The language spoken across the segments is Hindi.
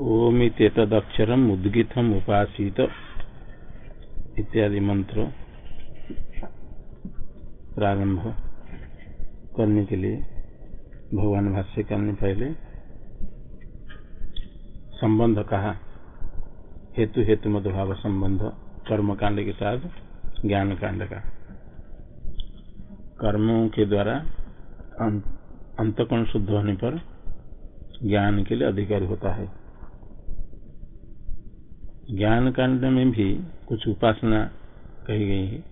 ओम तदक्षरम उद्गितम उपासित इत्यादि मंत्र प्रारंभ करने के लिए, भगवान भाष्य करने पहले संबंध कहा। हेतु हेतु मधुभाव संबंध कर्म कांड के साथ ज्ञान कांड का। कर्मों के द्वारा अंतकोण शुद्ध होने पर ज्ञान के लिए अधिकारी होता है। ज्ञान कांड में भी कुछ उपासना कही गई है।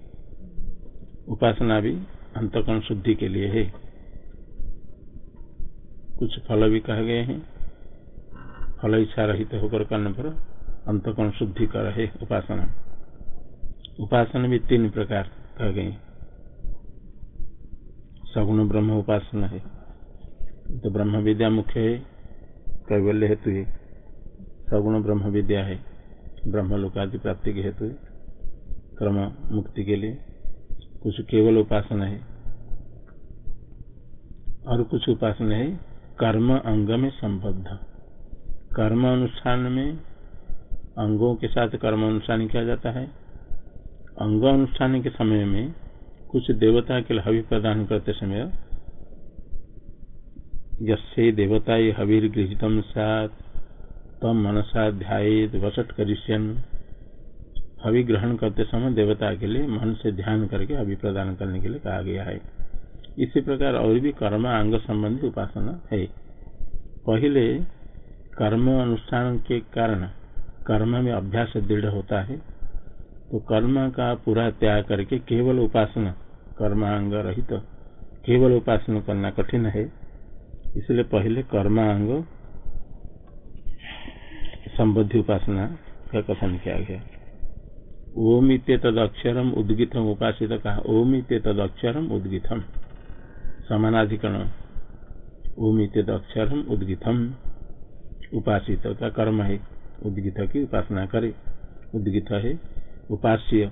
उपासना भी अंतकोण शुद्धि के लिए है। कुछ फल भी कहे गए हैं। फल इच्छा रहित होकर करने पर अंतकोण शुद्धि कर है उपासना। उपासना भी तीन प्रकार कह गए सगुण, ब्रह्म, उपासना है। तो ब्रह्म विद्या मुख्य है, कैवल्य हेतु है। सगुण, ब्रह्म विद्या है। ब्रह्म लोकादि प्राप्ति के हेतु क्रम मुक्ति के लिए कुछ केवल उपासना है। और कुछ उपासना है, कर्म अंग में संबद्ध। कर्म अनुष्ठान में अंगों के साथ कर्म अनुष्ठान किया जाता है। अंग अनुष्ठान के समय में कुछ देवता के हवि प्रदान करते समय जस्से देवता हविर गृहितम सात तम मनसा ध्यात वसट करिष्यन। हवि ग्रहण करते समय देवता के लिए मन से ध्यान करके हवि प्रदान करने के लिए कहा गया है। इसी प्रकार और भी कर्म अंग संबंधी उपासना है। पहले कर्म अनुष्ठान के कारण कर्म में अभ्यास दृढ़ होता है। तो कर्म का पूरा त्याग करके केवल उपासना, कर्मांग रहित तो केवल उपासना करना कठिन है। इसलिए पहले कर्मांग संबद्धि उपासना का कथन किया गया। ओम इत तद अक्षरम उद्गितम उपासित कहा ओम इत तद अक्षरम उद्गितम। समानाधिकरण। ओम इत अक्षरम उद्गितम। उपासित का कर्म है, उद्गित की उपासना करे। उद्गित है उपास्य।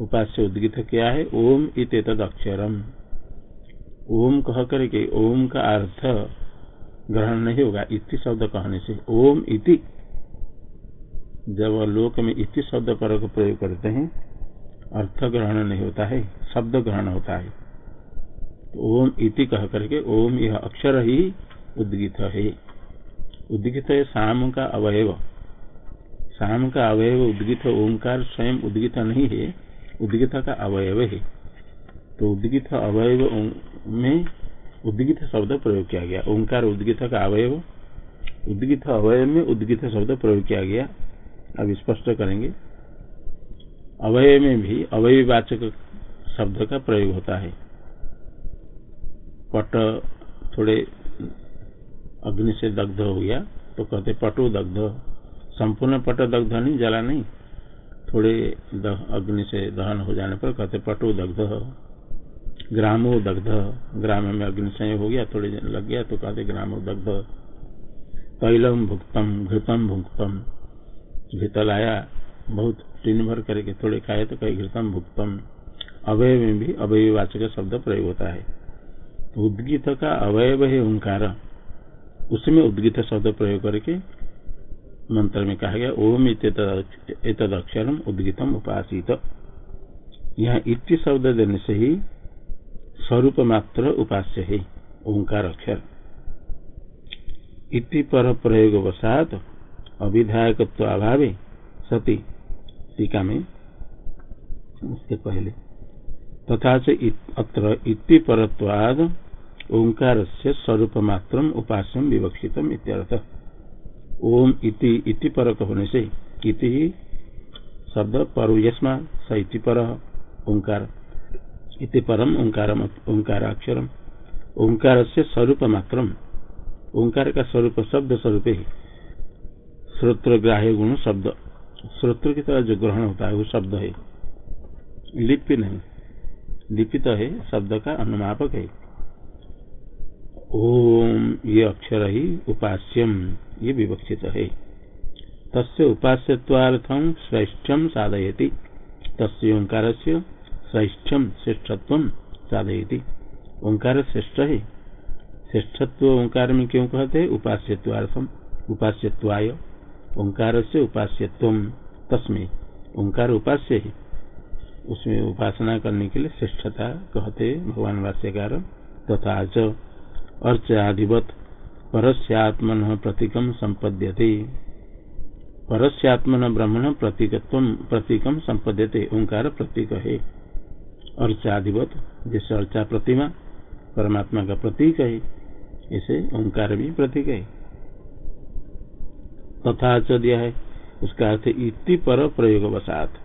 उपास्य उद्गित क्या है? ओम इत तद अक्षरम ओम कह करके ओम का अर्थ ग्रहण नहीं होगा इति शब्द कहने से। ओम इति जब लोक में इति शब्द पर प्रयोग करते हैं, अर्थ ग्रहण नहीं होता है, शब्द ग्रहण होता है। तो ओम इति कह करके ओम यह अक्षर ही उद्गित है। उद्गित है शाम का अवयव। शाम का अवयव उद्गित, ओंकार स्वयं उद्गित नहीं है, उद्गित का अवयव है। तो उद्गित अवयव में उद्गित शब्द प्रयोग किया गया। ओंकार उद्गित का अवयव, उद्गित अवयव में उद्गित शब्द प्रयोग किया गया। अब स्पष्ट करेंगे। अवय में भी अवयवाचक शब्द का प्रयोग होता है। पट थोड़े अग्नि से दग्ध हो गया तो कहते पटु दग्ध। संपूर्ण पट दग्ध नहीं, जला नहीं। थोड़े अग्नि से दहन हो जाने पर कहते पटु दग्ध। ग्रामो दग्ध। ग्राम में अग्नि संयोग हो गया, थोड़े लग गया तो कहते ग्रामो दग्ध। तैलम भुक्तम, घृतम भुक्तम। घृतल आया, बहुत तीन भर करके थोड़े खाए तो कई घृतम भुक्तम। अवय में भी अवयवाचक शब्द प्रयोग होता है। तो उद्गीत का अवयव है ओंकार। उसमें उद्गीत शब्द प्रयोग करके मंत्र में कहा गया, ओम इतद अक्षरम उद्गीतम उपासित। यहाँ इति शब्द देने से ही स्वरूप मात्र उपास्य है, ओंकार अक्षर। इति पर प्रयोग वसात अविधायकत्व अभावे सती। टीका में उसके पहले। तथा अत्र इति परत्वाद ओंकार से स्वरूप मात्र उपास्यम विवक्षित ओम इति इति परक होने से इति शब्द पर इति पर ओंकार। इति परम ओंकार ओंकाराक्षरम। ओंकार से स्वरूप मात्रम ओंकार का स्वरूप शब्द स्वरूप ही। श्रोत्र ग्राह्य गुण शब्द। श्रोत्र की तरह जो ग्रहण होता है, वो शब्द है। लिपि नहीं। लिपित है, शब्द का अनुमापक है। ओम, ये अक्षर ही उपास्यम, ये विवक्षित है। तस्य उपास्यत्वार्थम श्रेष्ठम साधयति। तस्य ओंकार से श्रेष्ठम श्रेष्ठत्व साधयति। ओंकार श्रेष्ठ है। श्रेष्ठत्व ओंकार में क्यों कहते हैं? उपास्यत्वार्थम उपास्यत्वाय। ओंकार से उपास्य तुम तस्में ओंकार उपास्य है उसमें उपासना करने के लिए श्रेष्ठता कहते भगवान भाष्यकार तथा च अर्च आदिवत परस्यात्मन प्रतीकम संपद्यते। परस्यात्मन ब्रह्मण प्रतीकत्व प्रतीकम ओंकार प्रतीक है। अर्चादिवत जैसे अर्चा प्रतिमा, परमात्मा का प्रतीक है इसे ओंकार भी प्रतीक है। तथा च दिया है। उसका अर्थ इति पर प्रयोग वसात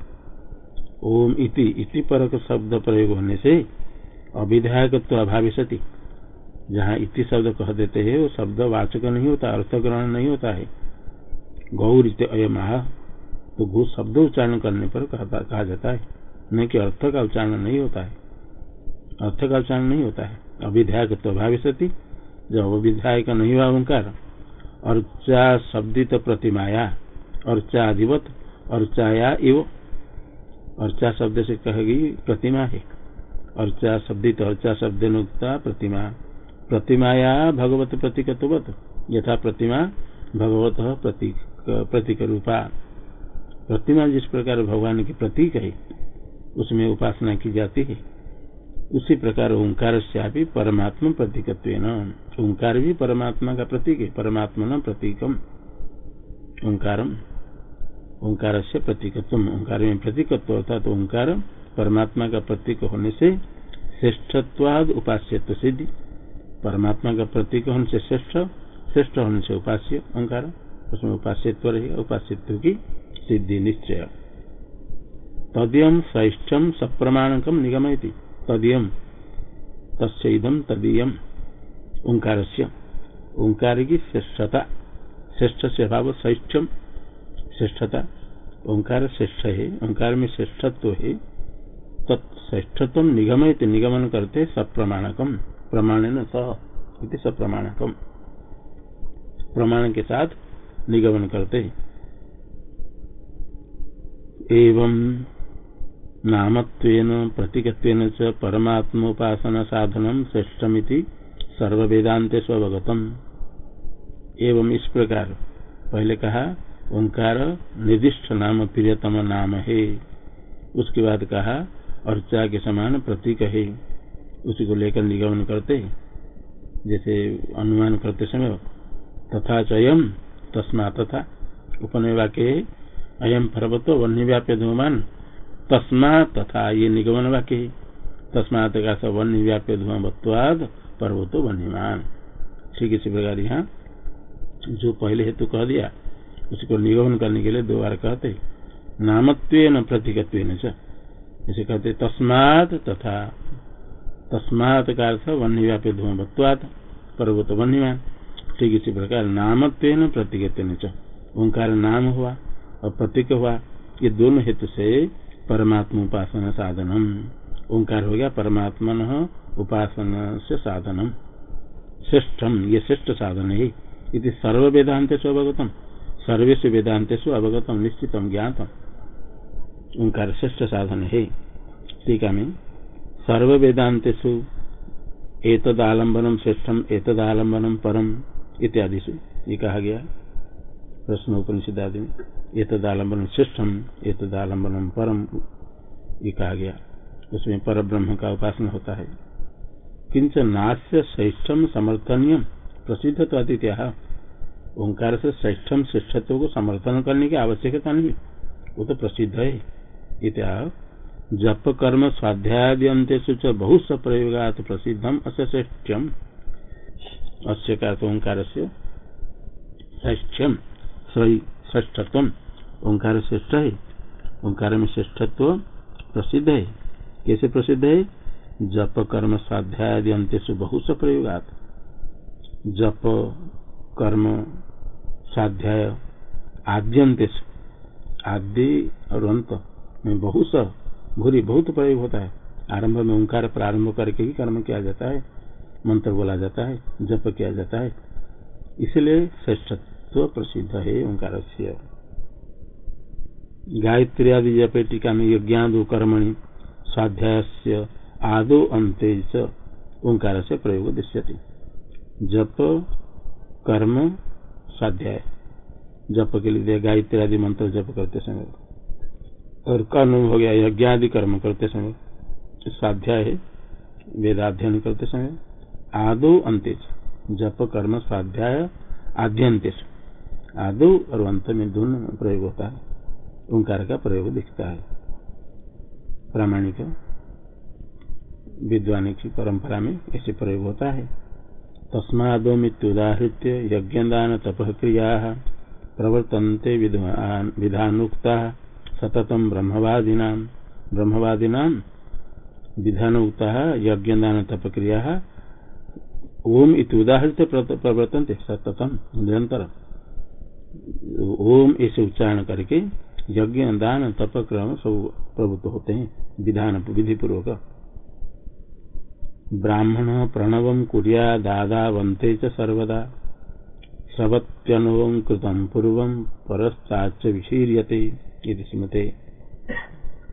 ओम इति इति पर शब्द प्रयोग होने से अविधायक तो अभावी सती जहाँ इति शब्द कह देते हैं, वो शब्द वाचक नहीं होता अर्थ ग्रहण नहीं होता है। गौर इत अयम तो गो शब्द उच्चारण करने पर कहा जाता है। न कि अर्थ का उच्चारण नहीं होता है। अर्थ का उच्चारण नहीं होता है। अविधायक तो अभावी सती जब अविधायक नहीं हुआ, ओंकार। अर्चा शब्दित प्रतिमाया अर्चा अधिवत अर्चाया इव अर्चा शब्द से कहेगी प्रतिमा है अर्चा शब्दित अर्चा शब्द नुक्ता प्रतिमा। प्रतिमाया भगवत प्रतीकत्वत यथा प्रतिमा भगवत प्रतीक प्रतीक रूपा। प्रतिमा जिस प्रकार भगवान की प्रतीक है, उसमें उपासना की जाती है। उसी प्रकार ओंकार से परमात्मा प्रतीक ओंकार भी परमात्मा का प्रतीक है, परमात्मा न प्रतीकम। ओंकार ओंकार से प्रतीकत्व ओंकार में प्रतीकत्व होता तो ओंकार परमात्मा का प्रतीक होने से श्रेष्ठत्वाद उपास्यत्व सिद्धि। परमात्मा का प्रतीक होने से श्रेष्ठ श्रेष्ठ होने से उपास्य ओंकार। उसमें उपास्यत्व रहेगा उपास्यत्व की सिद्धि निश्चय। तदयम श्रेष्ठम सप्रमाणकम निगमयती। तदयम तस्दम तदीयम ओंकार से ओंकार की श्रेष्ठता। श्रेष्ठ से भाव श्रेष्ठम श्रेष्ठता। ओंकार श्रेष्ठ। है ओंकार में श्रेष्ठत्व है। तत्श्रेष्ठत्व निगमित निगमन करते सप्रमाणकम प्रमाण न सह सप्रमाणकम प्रमाण के साथ निगमन करते एवं नामत्वेन, प्रतीकत्वेन च परमात्मोपासना साधनम श्रेष्ठमिति सर्व वेदांत स्वगतम एवं इस प्रकार पहले कहा, ओंकार निर्दिष्ट नाम प्रियतम नाम है। उसके बाद कहा, अर्चा के समान प्रतीक है। उसी को लेकर निगमन करते, जैसे अनुमान करते समय, तथा चयम तस्मा तथा। उपनय वाक्य अयम पर्वतो वन्य व्याप्य धूमान। तस्मा तथा ये निगमन वाक्य है। तस्मात का सब वन्य व्याप्य धूमत्वाद पर्वतो वन्यमान ठीक इसी प्रकार यहाँ जो पहले हेतु कह दिया, उसको निगमन करने के लिए दो बार कहते नामत्व न प्रतीकत्व जैसे कहते तस्मात तथा। तस्मात का अर्थ वन्य व्याप्य धूमत्वाद पर्वत वन्यमान ठीक इसी प्रकार नामत्व न प्रतीकत्व ओंकार नाम हुआ और प्रतीक हुआ, ये दोनों हेतु से परमात्मा उपासना साधनम। ओंकार हो गया परमात्मा उपासना से साधनम। श्रेष्ठम, ये श्रेष्ठ साधन है। इति सर्व वेदांत अवगतम। सर्वेश वेदांत अवगतम, निश्चितम, ज्ञातम। ओंकार श्रेष्ठ साधन है। टीका में सर्व वेदांतेषु एतदालंबनम श्रेष्ठम एतदालंबनम परम इत्यादि से ये कहा गया। प्रश्न उपनिषद आदि में ये तदालंबन श्रेष्ठम ये तदालंबन परम ये कहा गया। उसमें पर ब्रह्म का उपासना होता है। किंच नाश्य श्रेष्ठम समर्थनीय प्रसिद्ध तो अतिथ्या ओंकार से श्रेष्ठम श्रेष्ठत्व को समर्थन करने की आवश्यकता नहीं। वो तो प्रसिद्ध है। इत्या, जप कर्म स्वाध्यायंतेषु बहुत स प्रयोगा प्रसिद्धम अस्य श्रेष्ठम अस्य का ओंकार से श्रेष्ठम श्रेष्ठत्व ओंकार श्रेष्ठ है, ओंकार में श्रेष्ठत्व प्रसिद्ध है। कैसे प्रसिद्ध है? जप, कर्म, स्वाध्याय अंत्यु बहुत स प्रयोगात। जप, कर्म, स्वाध्याय आद्यंत आदि और अंत में बहुत सा भूरी बहुत प्रयोग होता है। आरंभ में ओंकार प्रारंभ करके ही कर्म किया जाता है। मंत्र बोला जाता है, जप किया जाता है। इसलिए श्रेष्ठत्व। तो प्रसिद्ध है ओंकार से गायत्री आदि जपे टीका में यज्ञादो कर्मणि स्वाध्याय आदो अंत ओंकार से प्रयोग दृश्यते। जप, कर्म, स्वाध्याय। जप के लिए गायत्री आदि मंत्र जप करते समय। और कर्म हो गया यज्ञ आदि कर्म करते समय। स्वाध्याय है, वेदाध्ययन करते समय। आदो अंत्यज जप, कर्म, स्वाध्याय आद्यंतेश आदो और अंत में दोनों प्रयोग होता है। ओंकार का प्रयोग दिखता है। प्रामाणिक विद्वान की परंपरा में ऐसे प्रयोग होता है। तस्मादो मृत्युदाहृत्य यज्ञदान तप क्रिया प्रवर्तन्ते विधानुक्ता सततम ब्रह्मवादीना ब्रह्मवादीना विधानुक्ता तप क्रिया ओम इत उदाहृत प्रवर्तनते सततम निरंतर ओम ऐसे उच्चारण करके यज्ञ, दान, तप, क्रम सब प्रभुत्व होते हैं, विधान विधि पूर्वक ब्राह्मण प्रणव कुरिया, दादा वंते च सर्वदा। श्रवत्यनुकृतम पूर्व परस्ताच विशीर्यते स्मृते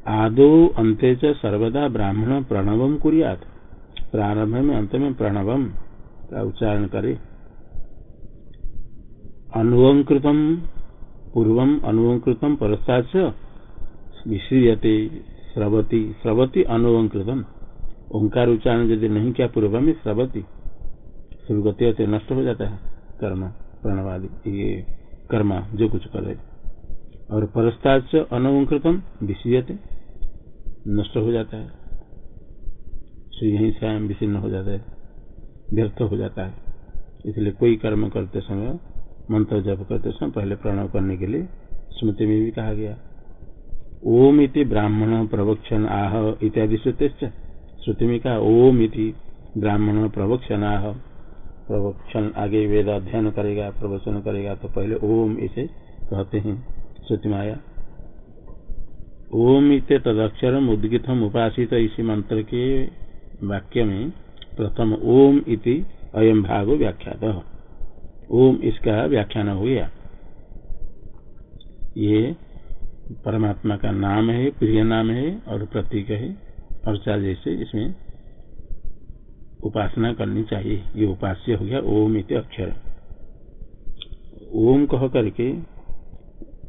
आदो अंते सर्वदा ब्राह्मण प्रणव कुरियात। प्रारंभ में, अंत में प्रणवम का उच्चारण करे। अनुवंकृतम पूर्वम अनुवंकृतम परस्ताच विशीयते स्रवती स्रवती अनुवंकृतम ओंकार उच्चारण यदि नहीं किया पूर्व में स्रवती सुगति होते, नष्ट हो जाता है, कर्म, प्रणवादि, ये कर्म, जो कुछ करे और परस्ताच अनुवंकृतम विशीयते नष्ट हो जाता है। यही स्वयं विशीर्ण हो जाता है, व्यर्थ हो जाता है। इसलिए कोई कर्म करते समय मंत्र जप करते समय पहले प्रणव करने के लिए स्मृति में भी कहा गया। ओम इति ब्राह्मण प्रवक्षण आह इत्यादि श्रुते श्रुति में कहा, ओम इति ब्राह्मण प्रवक्षण आह। प्रवक्षण आगे वेद अध्ययन करेगा, प्रवचन करेगा तो पहले ओम इसे कहते हैं, श्रुति में आया ओम इत तदक्षरम उद्गितम उपासित इसी मंत्र के वाक्य में प्रथम ओम इति अयम भाग व्याख्यात। ओम इसका व्याख्यान हो गया। ये परमात्मा का नाम है, प्रिय नाम है और प्रतीक है अर्चा जैसे इसमें उपासना करनी चाहिए। ये उपास्य हो गया ओम इत अक्षर। ओम कह करके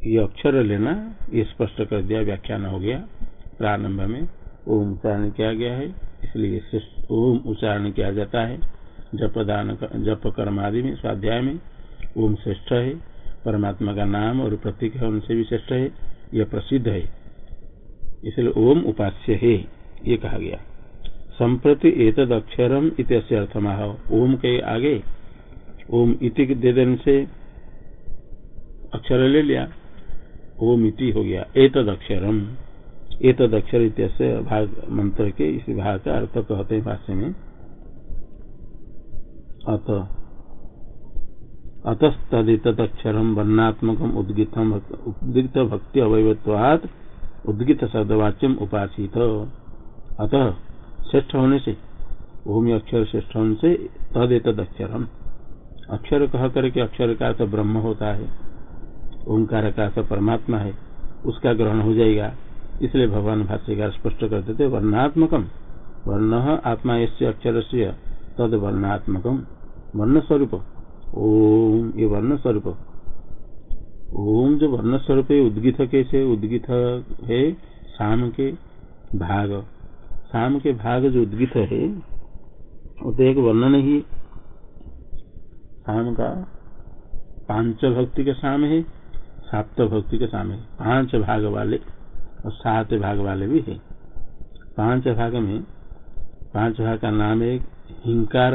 ये अक्षर लेना, ये स्पष्ट कर दिया, व्याख्यान हो गया प्रारंभ में। ओम उच्चारण किया गया है, इसलिए ओम उच्चारण किया जाता है। जप दान जप कर्म आदि में, स्वाध्याय में ओम श्रेष्ठ है। परमात्मा का नाम और प्रतीक है, उनसे भी श्रेष्ठ है। यह प्रसिद्ध है। इसलिए ओम उपास्य है, ये कहा गया। संप्रति एतद अक्षरम इत्यस्य अर्थमाह ओम के आगे, ओम इति दे देने से अक्षर ले लिया। ओम इति हो गया। एतद अक्षरम। एतद अक्षर इत्यस्य भाग, मंत्र के इस भाग का अर्थ कहते हैं भाष्य में। अत। अतस्तदितक्षर वर्णात्मक उद्गित उद्गित भक्ति अवयवत्वाद उद्गित शब्दवाच्यम उपासित। अतः श्रेष्ठ होने से भूमि अक्षर श्रेष्ठ होने से तदेत अक्षरम अक्षर कह करके अक्षर का तो ब्रह्म होता है, ओंकार का तो परमात्मा है, उसका ग्रहण हो जाएगा। इसलिए भगवान भाष्यकार स्पष्ट करते थे वर्णात्मकम। वर्ण आत्मा अक्षर से तद वर्णात्मकम वर्ण स्वरूप ओम, ये वर्ण स्वरूप ओम जो वर्ण स्वरूप है, उद्गित कैसे उद्गित है शाम के भाग। शाम के भाग जो उद्गित है वो तो एक वर्ण नहीं शाम का पाँच भक्ति के शाम है सात भक्ति के शाम है। पाँच भाग वाले और सात भाग वाले भी है। पाँच भाग में, पाँच भाग का नाम है हिंकार।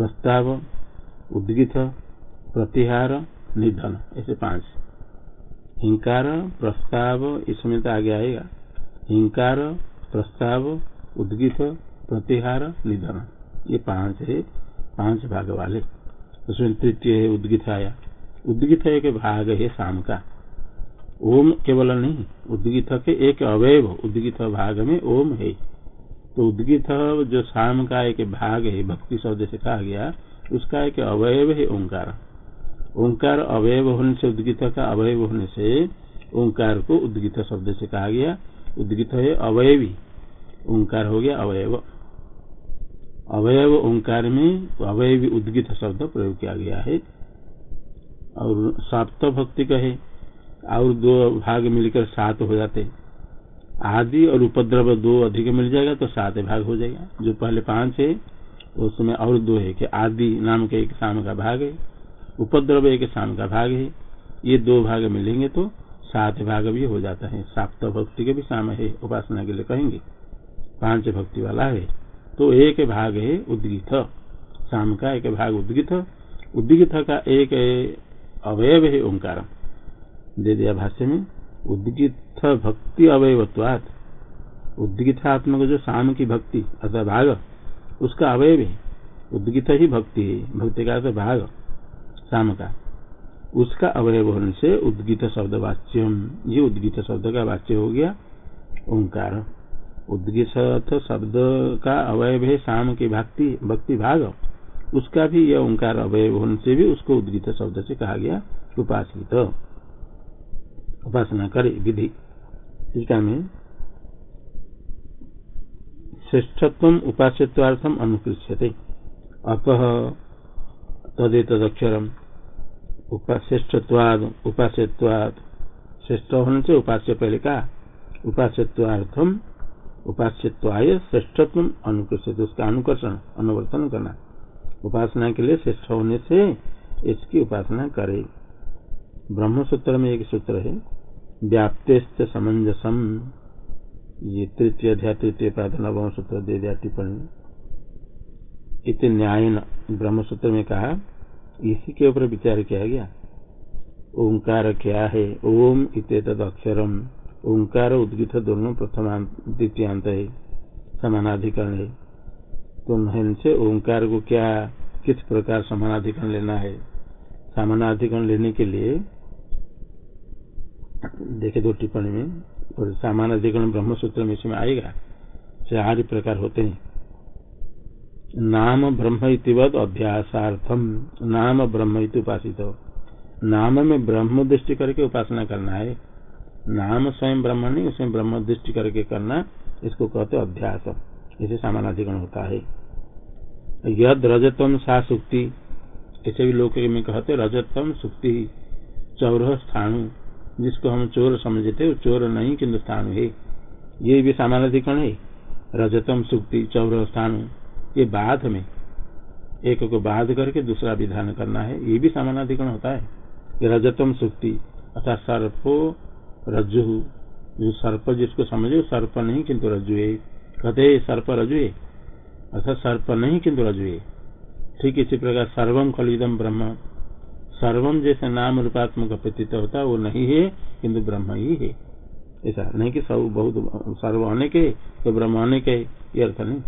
प्रस्ताव, उद्गित, प्रतिहार, निधन, ऐसे पाँच। हिंकार, प्रस्ताव इसमें तो आगे आएगा। हिंकार, प्रस्ताव, उद्गित, प्रतिहार, निधन, ये पाँच है, पाँच भाग वाले। उसमें तृतीय है, उद्गित आया। उद्गित एक भाग है, शाम का। ओम केवल नहीं, उद्गित के एक अवयव, उद्गित भाग में ओम है। तो उद्गित जो शाम का एक भाग है, भक्ति शब्द से कहा गया, उसका एक अवयव है ओंकार। ओंकार अवयव होने से उद्गित का अवयव होने से ओंकार को उद्गित शब्द से कहा गया। उद्गित है अवयवी। ओंकार हो गया अवयव। अवयव ओंकार में अवयवी उद्गित शब्द प्रयोग किया गया है। और सप्त भक्ति का है और दो भाग मिलकर सात हो जाते। आदि और उपद्रव दो अधिक मिल जाएगा तो सात भाग हो जाएगा। जो पहले पाँच है उसमें और दो है कि आदि नाम के एक शाम का भाग है, उपद्रव एक शाम का भाग है, ये दो भाग मिलेंगे तो सात भाग भी हो जाता है। साप्त भक्ति के भी शाम है, उपासना के लिए कहेंगे। पाँच भक्ति वाला है तो एक भाग है उद्गित। शाम का एक भाग उद्गित। उद्गित का एक अवयव है ओंकार। दे दिया भाष्य में। उद्गित भक्ति अवयवत्वात। उद्गित आत्मा जो शाम की भक्ति अथवा भाग, उसका अवयव है उद्गित ही भक्ति है, भक्ति का तो भाग शाम का। उसका अवयव होने से उद्गित शब्द वाच्यम, ये उद्गित शब्द का वाच्य हो गया, ओंकार। उद्गित शब्द का अवयव है शाम की भक्ति भक्ति भाग, उसका भी यह ओंकार अवयव होने से भी उसको उद्गित शब्द से कहा गया, उपासित। उपासना करे विधि। टीका में श्रेष्ठत्व उपास्यर्थम अनुकृष्यते। अतः तदेतक्षरम श्रेष्ठत्वाद उपास्यवाद श्रेष्ठ होने से उपास्य पहले का उपास्यर्थम उपास्यवाय श्रेष्ठत्व अनुकृष्य उसका अनुकर्षण, अनुवर्तन करना। उपासना के लिए श्रेष्ठ होने से इसकी उपासना करे। ब्रह्म सूत्र में एक सूत्र है व्याप्तेस्त समंजसम ये तृतीय अध्याय, तृतीय नवम सूत्र दे दिया टिप्पणी। इत न्याय ब्रह्म सूत्र में कहा, इसी के ऊपर विचार किया गया। ओंकार क्या है? ओम इत अक्षरम। ओंकार उद्गित दोनों प्रथम, द्वितीयांत है, समानाधिकरण है। तो से ओंकार को क्या, किस प्रकार समानाधिकरण लेना है? समानाधिकरण लेने के लिए देखे दो टिप्पणी में, और सामान्य अधिकरण ब्रह्म सूत्र में इसमें आएगा चार प्रकार होते हैं। नाम ब्रह्म अभ्यासार्थम, नाम ब्रह्म उपासित। नाम में ब्रह्म दृष्टि करके उपासना करना है। नाम स्वयं ब्रह्म नहीं, उसमें ब्रह्म दृष्टि करके करना, इसको कहते अभ्यास। इसे सामानाधिकरण होता है। यद रजतम सा सुक्ति ऐसे भी लोग में कहते रजतम सुक्ति, चौरह स्थानु। जिसको हम चोर समझते वो चोर नहीं किन्तु स्थान है। ये भी सामानाधिकरण है। रजतम, सुक्ति, चौर स्थान ये बाध में। एक को बाध करके दूसरा विधान करना है, ये भी सामानाधिकरण होता है। रजतम, सुक्ति अर्थात सर्पो, रज्जु। जो सर्प जिसको समझे सर्प नहीं किंतु रज्जु है। कहते सर्प रजु है। अर्थात सर्प नहीं किंतु रजु है। ठीक इसी प्रकार सर्वम खलिदम ब्रह्म। सर्वम जैसे नाम रूपात्मक प्रतीत होता है वो नहीं है, किंतु ब्रह्म ही है। ऐसा नहीं कि सब बहुत सर्व होने के तो ब्रह्म होने के ये अर्थ नहीं।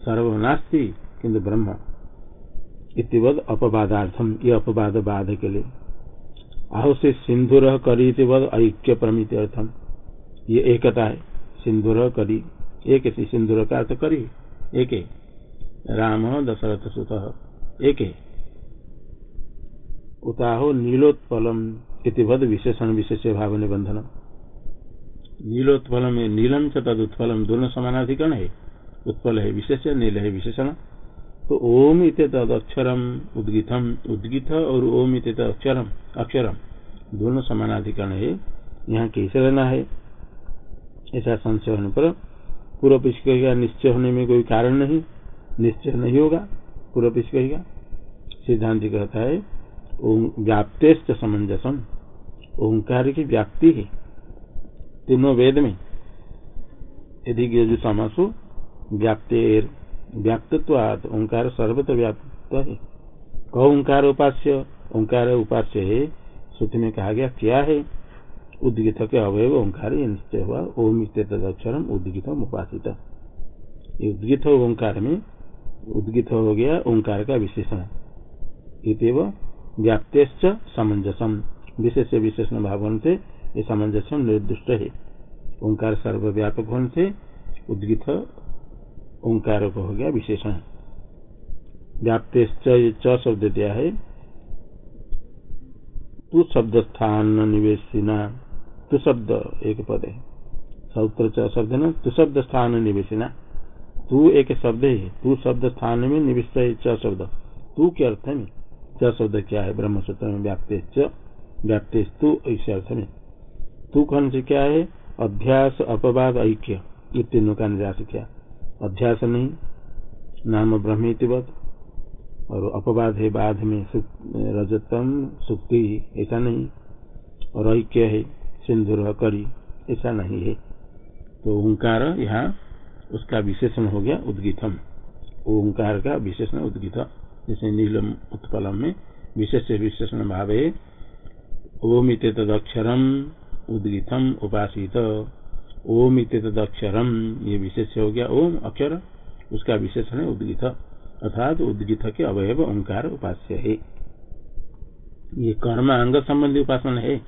सर्व नास्ती, किंतु ब्रह्म। इतिवद अपवादार्थम ये अपवाद बाध के लिए। आहो से सिंधुर करी ऐक्य प्रमित अर्थम ये एकता है, सिंधुर करी। एक सिंधुर का अर्थ करी। एक। राम दशरथ सुत एक। उताहो नीलोत्पलम इतिवद विशेषण विशेष भाव निबंधन नीलोत्पलम नीलम च तद उत्पलम दोनों समानाधिकरण है, उत्पल है विशेष नील है विशेषण। तो ओम इत तद अक्षरम, उद्गितम, उद्गित और ओम इत अक्षरम अक्षरम दोनों समानाधिकरण है, यहाँ कैसे रहना है? ऐसा संशय होने पर पूर्व पिछ कहेगा, निश्चय होने में कोई कारण नहीं, निश्चय नहीं होगा, पूर्व पिछ कहेगा। सिद्धांत कहता है व्याप्तेश्च समंजसम, ओंकार की व्याप्ति है। तीनों वेद में, यदि जो समासु, व्याप्तेर व्याप्तत्वाद ओंकार सर्वत्र व्याप्त है। कह ओंकार उपास्य ओंकार उपास्य है, श्रुति में कहा गया, क्या है? उद्गित के अवयव ओंकार निश्चय हुआ, ओम तदक्षरम उद्गितम उपासित। उद्गित ओंकार में, उद्गित हो गया ओंकार का विशेषण। इतव व्याप्त समंजसम विशेष विशेषण भावन से ये सामंजस्यम निर्दिष्ट है। ओंकार सर्वव्यापक होने से उद्गित ओंकार को हो गया विशेषण। व्याप्त च शब्द दिया है। तू शब्द स्थान निवेशिना। तू शब्द एक पद है। सौत्र च शब्द न, तू शब्द स्थान निवेशिना। तू एक शब्द है। तू शब्द स्थान में है च शब्द। तू के अर्थ में च शब्द क्या है ब्रह्म सूत्र में व्याप्ते व्याप्ते तु ऐसे अर्थ में तू कौन से क्या है अध्यास, अपवाद, ऐक्य। ये तीनों का निराश किया अध्यास नहीं, नाम ब्रह्म और अपवाद है बाध में रजतम, सुक्ति, ऐसा नहीं। और ऐक्य है, सिंधुर, करी, ऐसा नहीं है। तो ओंकार यहाँ, उसका विशेषण हो गया उद्गीतम। ओंकार का विशेषण उद्गीत। जैसे नीलम उत्पलम में विशेष विशेषण भाव है ओम इत तदक्षरम उद्गीतम उपासित। ओम इत ये विशेष हो गया। ओम अक्षर, उसका विशेषण है उद्गीत। अर्थात उद्गीत के अवयव ओंकार उपास्य है। ये कर्म अंग संबंधी उपासना है।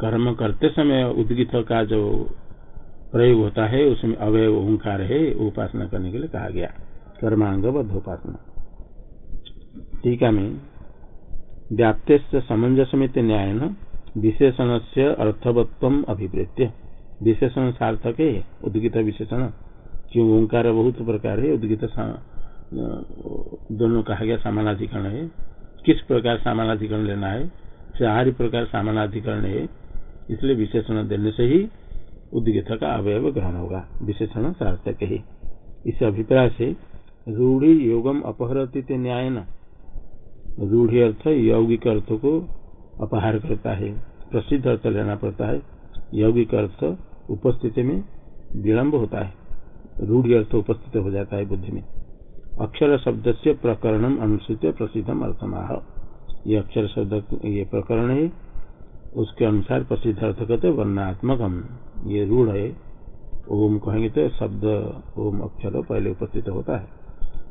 कर्म करते समय उद्गीत का जो प्रयोग होता है, उसमें अवयव ओंकार है उपासना करने के लिए कहा गया। कर्मांगबद्ध उपासना। टीका में व्याप्त समंजसमित न्याय न विशेषण से अर्थवत्व अभिप्रेत्य, विशेषण सार्थक है उद्गित विशेषण क्यों ओंकार बहुत प्रकार है उद्गित दोनों कहा गया सामानाधिकरण है, किस प्रकार सामानाधिकरण लेना है, चार प्रकार सामानाधिकरण है, इसलिए विशेषण देने से ही उद्गित का अवयव ग्रहण होगा, विशेषण सार्थक। है इस अभिप्राय से रूढ़ी योगम अपहरती न्याय न रूढ़ी अर्थ यौगिक अर्थ को अपहार करता है, प्रसिद्ध अर्थ लेना पड़ता है। यौगिक अर्थ उपस्थिति में विलम्ब होता है, रूढ़ी अर्थ उपस्थित हो जाता है बुद्धि में। अक्षर शब्द से प्रकरणम अनुसूच प्रसिद्धम अर्थमाह। ये अक्षर शब्द, ये प्रकरण है, उसके अनुसार प्रसिद्ध अर्थ कहते वर्णात्मक ये रूढ़ है, ओम कहेंगे तो शब्द, ओम अक्षर पहले उपस्थित होता है,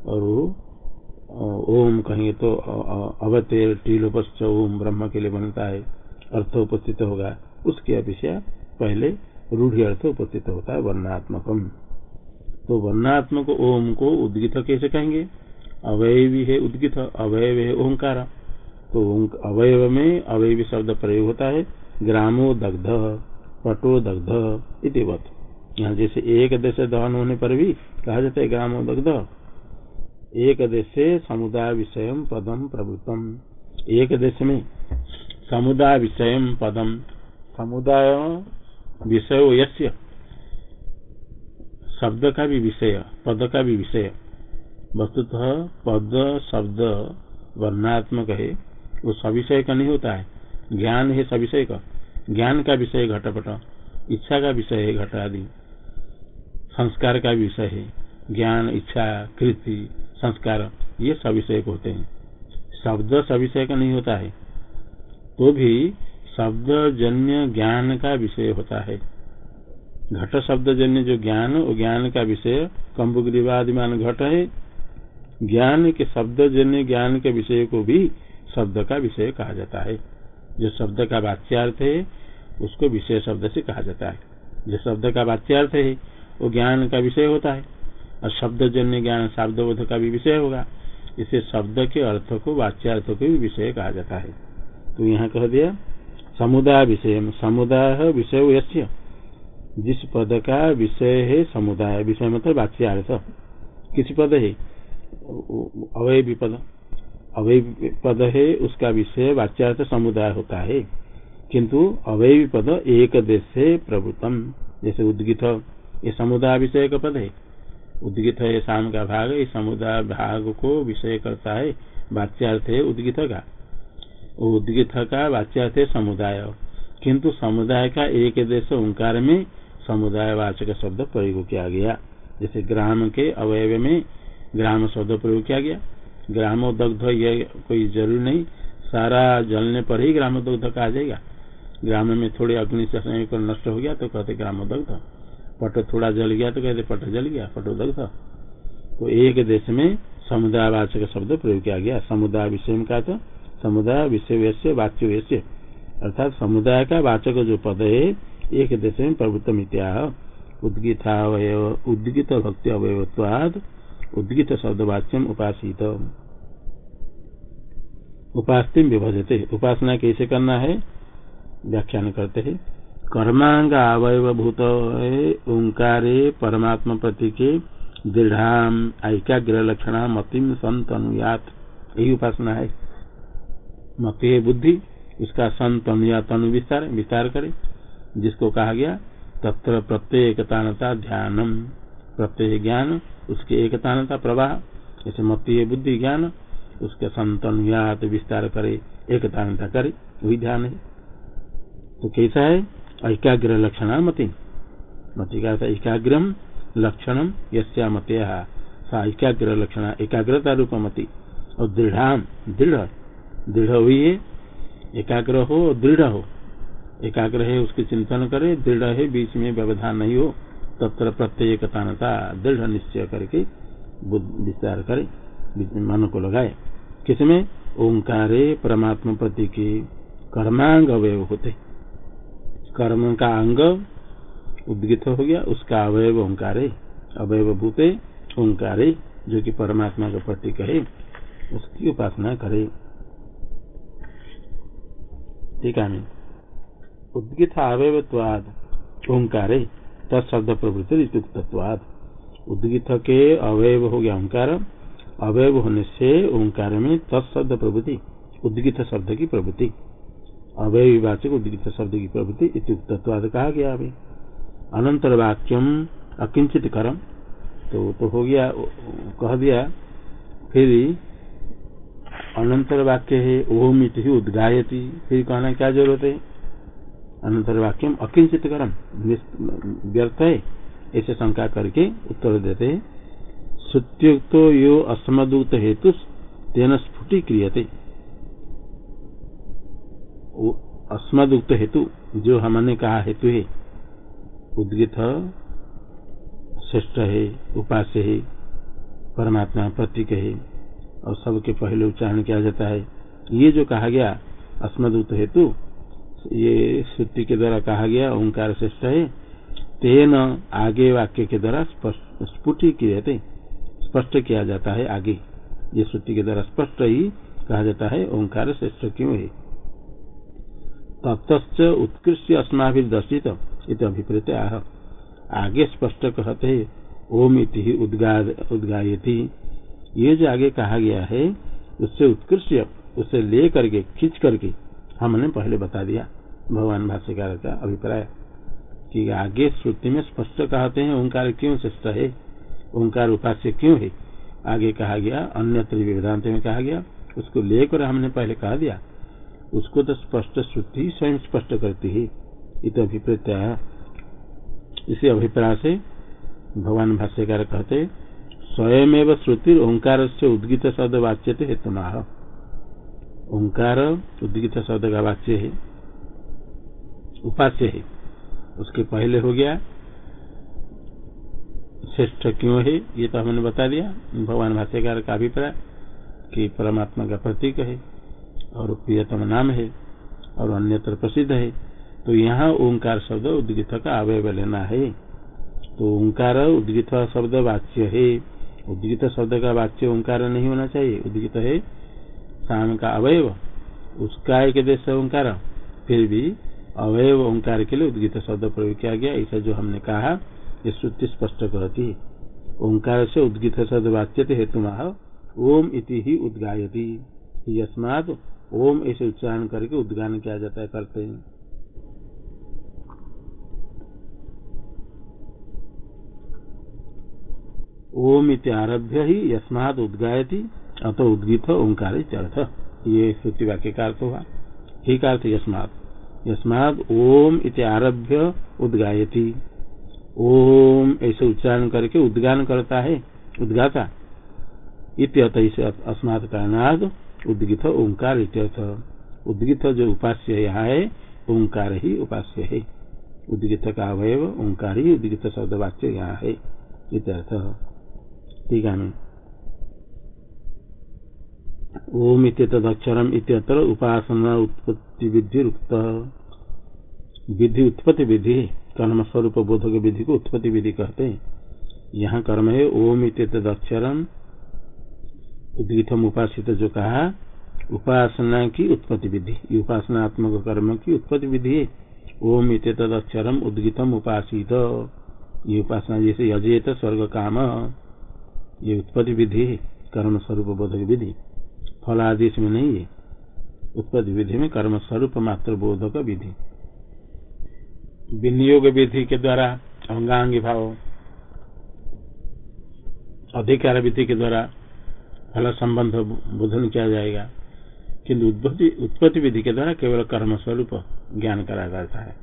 और वो ओम कहेंगे तो अवतेर टीलोपस्थ ओम ब्रह्म के लिए बनता है, अर्थ उपस्थित होगा। उसके अपेक्षा पहले रूढ़ी अर्थ उपस्थित होता है, वर्णात्मकम। तो वर्णात्मक ओम को उद्गित कैसे कहेंगे? अवयवी है उद्गित, अवयव है ओंकार। तो अवयव में अवयवी शब्द प्रयोग होता है, ग्रामो दग्ध, पटो दग्ध इतिवत यहाँ जैसे एक देश दहन होने पर भी कहा जाता है, ग्रामो दग्ध। एक देश समुदाय विषय पदम प्रभुत्म एक देश में समुदाय विषय पदम समुदाय विषय यस्य शब्द का भी विषय पद। का भी विषय वस्तुतः पद, शब्द, वर्णात्मक है, वो सविषय का नहीं होता है। ज्ञान है सविषय का। ज्ञान का विषय घटपट, इच्छा का विषय है घट आदि संस्कार का विषय है। ज्ञान, इच्छा, कृति संस्कार, ये सविषय होते हैं। शब्द सविषय का नहीं होता है। तो भी शब्द जन्य ज्ञान का विषय होता है। घट शब्द जन्य जो ज्ञान, वो ज्ञान का विषय कम्बुग्रीवादिमान घट है। ज्ञान के शब्द जन्य ज्ञान के विषय को भी शब्द का विषय कहा जाता है। जो शब्द का वाच्यार्थ है, उसको विषय शब्द से कहा जाता है। जो शब्द का वाच्यार्थ है, वो ज्ञान का विषय होता है। और शब्द जन्य ज्ञान, शब्दबोध का भी विषय होगा। इसे शब्द के अर्थ को, वाच्यार्थ को भी विषय कहा जाता है। तो यहाँ कह दिया, समुदाय विषय समुदाय विषय यश्य जिस पद का विषय है समुदाय, विषय मतलब वाच्यार्थ। किस पद है? अवय पद अवय पद है, उसका विषय वाच्यार्थ समुदाय होता है। किंतु अवय पद एक देश से प्रभुतम, जैसे उद्गित। ये समुदाय विषय का पद है। उद्गित है शाम का भाग, इस समुदाय भाग को विषय करता है, वाच्यार्थ है उद्गित का। उद्गित का वाच्यार्थ है समुदाय। किंतु समुदाय का एक देश ओंकार में समुदाय वाचक शब्द प्रयोग किया गया। जैसे ग्राम के अवयव में ग्राम शब्द प्रयोग किया गया। ग्राम दग्ध ये कोई ज़रूरी नहीं, सारा जलने पर ही ग्राम दग्ध कहा जाएगा। ग्राम में थोड़े अग्नि से नष्ट हो गया तो कहते ग्राम दग्ध पट थोड़ा जल गया तो कहते पट जल गया, पटो दग्ध तो एक देश में समुदाय वाचक शब्द प्रयोग किया गया। समुदाय विषय का तो समुदाय विषय वाच्य अर्थात समुदाय का वाचक जो पद है, एक देश में प्रभुत्व इत्या उद्गीतावय उद्गित भक्ति अवयत्वाद उद्गित शब्द वाच्यम उपासित। उपास्ति विभजते। उपासना कैसे करना है? व्याख्यान करते हैं। कर्मांग अवयव भूत ओंकारे परमात्मा प्रति के दृढ़ ऐकाग्र लक्षण मतिम संत अनुयात यही उपासना है। मत बुद्धि, उसका सन तनु या तनु विस्तार विस्तार करे। जिसको कहा गया, तत्र प्रत्यय एकतानता ध्यानम। प्रत्यय ज्ञान, उसके एकतानता प्रवाह। जैसे मत बुद्धि ज्ञान, उसके संत अनुयात विस्तार करे, एकतानता करे, वही ध्यान है। तो कैसा है? ऐकाग्र लक्षण मति मति एकाग्रम लक्षणम सा एकाग्र लक्षण एकाग्रता रूप मति और दृढ़। दृढ़ दृढ़ हुई है एकाग्र हो और दृढ़ हो। एकाग्र है उसके चिंतन करे, दृढ़ है, बीच में व्यवधान नहीं हो। तत्र प्रत्येकता दृढ़ निश्चय करके विस्तार करे मन को लगाए। किसमें? ओंकारे परमात्मा प्रति के कर्मांग अवयव होते। कर्म का अंग उद्गित हो गया, उसका अवयव ओंकारे, अवयव भूते ओंकारे, जो कि परमात्मा का प्रतीक है, उसकी उपासना करे। ठीक है उद्गित अवयवत्वाद ओंकारे, तत्शब्द प्रवृत्ति युक्तत्वाद उद्गित के अवयव हो गया ओंकार, अवयव होने से ओंकार में तत्शब्द प्रवृत्ति, उद्गित शब्द की प्रवृत्ति। अवयवाचक उद्गित शब्द की प्रवृत्ति इत्युक्तत्वाद कहा गया अभी अनंतर वाक्यम अकिंचित करम। तो तो हो गया कह दिया, फिर अनंतर वाक्य है, ओम इत ही उदगायती। फिर कहना क्या ज़रूरत है? अनंतर वाक्यम अकिंचित करम व्यर्थ है, ऐसे शंका करके उत्तर देते हैं। श्रुत्युक्त यो अस्मदूत हेतु तेन स्फुटी क्रियते अस्मदुक्त हेतु, जो हमने कहा हेतु है, उद्गित श्रेष्ठ है, उपास्य है, परमात्मा प्रतीक है, और सबके पहले उच्चारण किया जाता है। ये जो कहा गया अस्मदूत हेतु, ये श्रुति के द्वारा कहा गया, ओंकार श्रेष्ठ है, तेन आगे वाक्य के द्वारा स्फुटी किए स्पष्ट किया जाता है आगे। ये श्रुति के द्वारा स्पष्ट ही कहा जाता है, ओंकार श्रेष्ठ क्यों है? तत्च उत्कृष्ट दर्शित इत अभिप्रेत आह। आगे स्पष्ट कहते है, ओम इति उद्गायती। ये जो आगे कहा गया है, उससे उत्कृष्ट उसे ले करके खींच करके हमने पहले बता दिया, भगवान भाष्यकार का अभिप्राय। कि आगे श्रुति में स्पष्ट कहते हैं, ओंकार क्यों श्रेष्ठ है? ओंकार उपास्य क्यों है? आगे कहा गया, अन्यत्र वेदांत में कहा गया, उसको लेकर हमने पहले कहा दिया। उसको तो स्पष्ट श्रुति स्वयं स्पष्ट करती है। इत अभिप्रेत। इसी अभिप्राय से भगवान भाष्यकार कहते स्वयं श्रुति ओंकार से उद्गित शब्द वाच्य थे हेतु ओंकार उद्गित शब्द का वाच्य है, उपास्य है। उसके पहले हो गया, श्रेष्ठ क्यों है, ये तो हमने बता दिया। भगवान भाष्यकार का अभिप्राय कि परमात्मा का प्रतीक है। और प्रियतम नाम है और अन्यत्र प्रसिद्ध है। तो यहाँ ओंकार शब्द उद्गित का अवयव लेना है। तो ओंकार उद्गित शब्द वाच्य है। उद्गित शब्द का वाच्य ओंकार नहीं होना चाहिए। उद्गित है शाम का अवयव, उसका एक देश ओंकार। फिर भी अवयव ओंकार के लिए उद्गित शब्द प्रयोग किया गया। ऐसा जो हमने कहा, ये श्रुति स्पष्ट करती है। ओंकार से उद्गित शब्द वाच्य हेतु ओम इति ही उद्गायती। यस्मात ओम ऐसे उच्चारण करके उद्गान किया जाता है, करते हैं। ओम इत आरभ्य ही यस्मात उद्गायती, अत उद्गित ओंकार अर्थ ये श्रुति वाक्य का अर्थ हुआ। ठीक अर्थ यस्मात यस्मात ओम इत आरभ्य उद्गायती। ओम ऐसे उच्चारण करके उद्गान करता है। उद्गाता। इत्यत अस्मात् कारणाद उद्गित ओंकार उद्गित जो उपास्य यहाँ है ओंकार ही उपास्य है। उद्गित का अवयव, ओंकार ही उद्गित शब्द वाच्य यहाँ है, इत्यर्थ। ठीक है ओम इतक्षरम इत्यत्र उपासना उत्पत्ति विधि उक्त विधि उत्पत्ति विधि कर्म स्वरूप बोधक विधि को उत्पत्ति विधि कहते हैं। यहाँ कर्म है ओम इतक्षरम उद्गीतम उपासित जो कहा, उपासना की उत्पत्ति विधि उपासनात्मक कर्म की उत्पत्ति विधि है। ओम इत तदक्षरम उद्गीतम उपासित। ये उपासना जैसे अजयत स्वर्ग काम, ये उत्पत्ति विधि है, कर्म स्वरूप बोधक विधि। फल आदेश में नहीं है। उत्पत्ति विधि में कर्म स्वरूप मात्र बोधक विधि। विनियोग विधि के द्वारा, अंगांगी भाव, अधिकार विधि के द्वारा फल संबंध बोधन किया जाएगा, किंतु उत्पत्ति विधि के द्वारा केवल कर्म स्वरूप ज्ञान करा जाता है।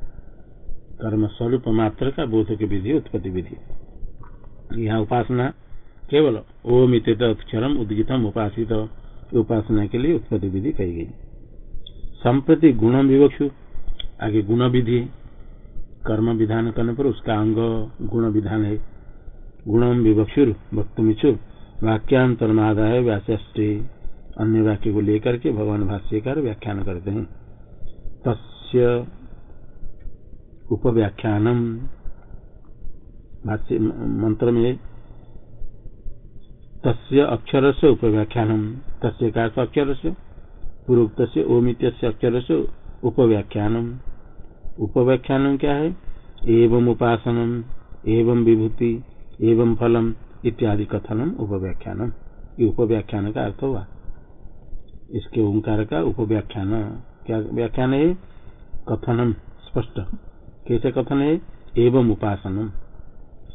कर्म स्वरूप मात्र का बोध की विधि, उत्पत्ति विधि। यहाँ उपासना केवल ओम इत अक्षरम उदगितम उपासित, उपासना के लिए उत्पत्ति विधि कही गई। संप्रति गुण विवक्षु, आगे गुण विधि, कर्म विधान करने पर उसका अंग गुण विधान है। गुणम विवक्षुर वक्तुमिचु वाक्यांतरमादाय व्याचे अन्य वाक्य को लेकर के भगवान भाष्यकार व्याख्यान करते हैं। तस्य उपव्याख्यानम। भाष्य मंत्र में तस्य अक्षर से उपव्याख्यानम। तस्य का अक्षर से पूर्वोक्त से ओमित अक्षर से उपव्याख्यानम। उपव्याख्यानम क्या है? एवं उपासनम एवं विभूति, एवं फलम इत्यादि कथनम उपव्याख्यानम। ये उपव्याख्यान का अर्थ हुआ। इसके ओंकार का उपव्याख्यान, क्या व्याख्यान है? कथनम, स्पष्ट। कैसे कथन है? एवं उपासनम।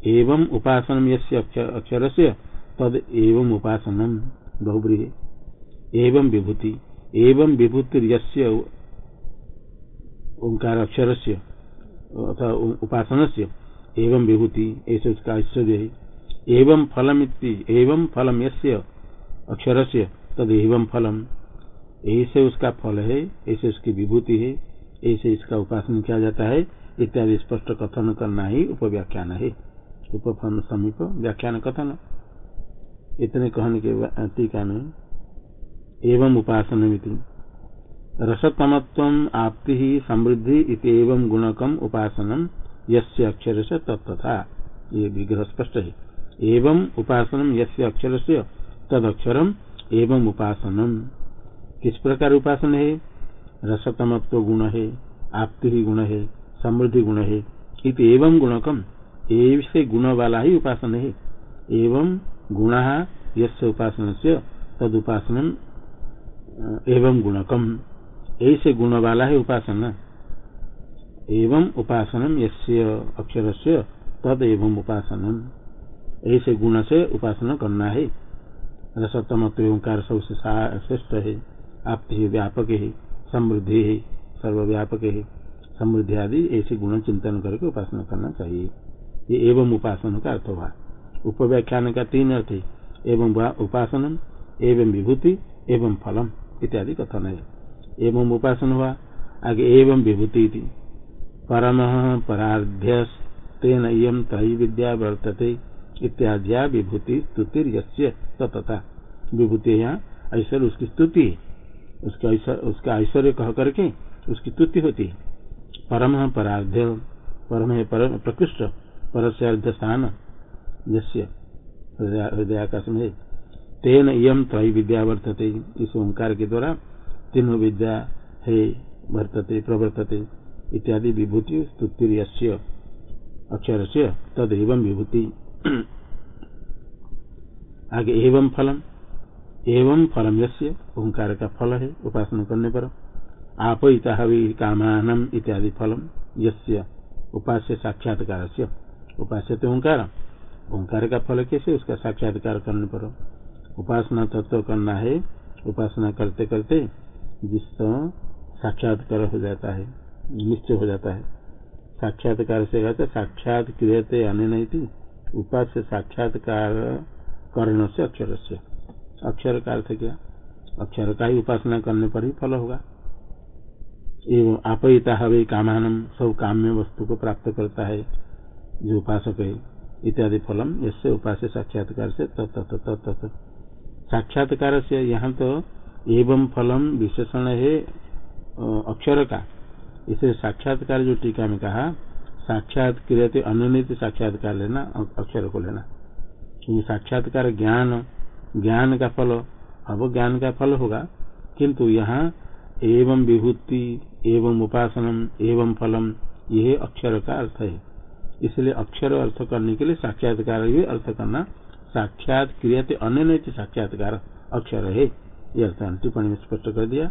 एवं उपासनम यस्य अक्षर से तद एवं उपासनम। बहुब्री एवं विभूति। एवं विभूति यस्य ओंकार अक्षर से अथवा उपासन से एवं विभूति, ऐसे उसका ऐश्वर्य एवं फलम एवं फलम अक्षर से तद एवं फलम। ऐसे उसका फल है, ऐसे उसकी विभूति है, ऐसे इसका उपासन किया जाता है, इत्यादि स्पष्ट कथन करना ही उपव्याख्यान है। उपफन समीप व्याख्यान कथन। इतने कहने के टीका में एवं उपासन रसतमत्व आपति ही समृद्धि इतम गुणकम उपासनम, यस्य अक्षर से तत्था ये विग्रह स्पष्ट है। एवं उपासनम, यस्य अक्षर से तद अक्षरम एवं उपासनम। किस प्रकार उपासन है? रसतमत्व गुण है, आपति ही गुण है, समृद्धि गुण है, इत एवं गुणकम से गुण वाला ही उपासन है। एवं गुण यस्य उपासन से तद उपासन एवं गुणकम। ऐसे गुण वाला है उपासना। एवं उपासनम, यस्य अक्षर से तद एवं उपासनम। ऐसे गुण से उपासना करना है। रसतम ओंकार सबसे श्रेष्ठ है। आप व्यापक है, समृद्धि है, सर्वव्यापक है। समृद्धि आदि ऐसे गुण चिंतन करके उपासना करना चाहिए। ये एवं उपासना का अर्थ हुआ। उपव्याख्यान का तीन अर्थ है। एवं उपासनम, एवं विभूति, एवं फलम इत्यादि कथन है। एवं उपासन हुआ, आगे एवं विभूति परम पराध्य तेन इम विद्या वर्तते। इत्याद्या विभूति स्तुतिर तथा विभूति यहाँ ऐश्वर्य, उसकी स्तुति। उसका उसका ऐश्वर्य कह करके उसकी स्तुति होती है। परम पराध्य परम है परम प्रकृष्ट पर स्थान में तेन इम त्रय विद्या वर्तते। इस ओंकार के द्वारा तीनों विद्या है, वर्तते, प्रवर्तते। इत्यादि विभूति स्तुतिर अक्षर से तद एवं विभूति। आगे एवं फलम एवं फलम यस्य ओंकार का फल है, उपासना करने पर। आप हवि कामान इत्यादि फलम, यस्य उपास्य साक्षात्कार से उपास्य तो ओंकार ओंकार का फल कैसे, उसका साक्षात्कार करने पर। उपासना तत्व करना है, उपासना करते करते जिसका साक्षात्कार हो जाता है, निश्चय हो जाता है। साक्षात्कार से कहते साक्षात क्रियते आने नहीं थी उपास से साक्षात्कार कर्ण से अक्षर से अक्षर का अर्थ क्या? अक्षर का ही उपासना करने पर ही फल होगा। एवं आपयिता हवे कामानम, सब काम्य वस्तु को प्राप्त करता है, जो उपासक है, इत्यादि फलम इससे उपास्य साक्षात्कार से तत्त साक्षात्कार से यहाँ तो एवं फलम विशेषण है अक्षर का। इसे साक्षात्कार जो टीका में कहा साक्षात क्रियते अनुनित साक्षात्कार लेना अक्षर को लेना। क्योंकि साक्षात्कार ज्ञान ज्ञान का फल, अब ज्ञान का फल होगा। किंतु यहाँ एवं विभूति, एवं उपासनम, एवं फलम, यह अक्षर का अर्थ है। इसलिए अक्षर अर्थ करने के लिए साक्षात्कार भी अर्थ करना। साक्षात क्रियते अन्य साक्षात्कार अक्षर है। यह टिप्पणी में स्पष्ट कर दिया।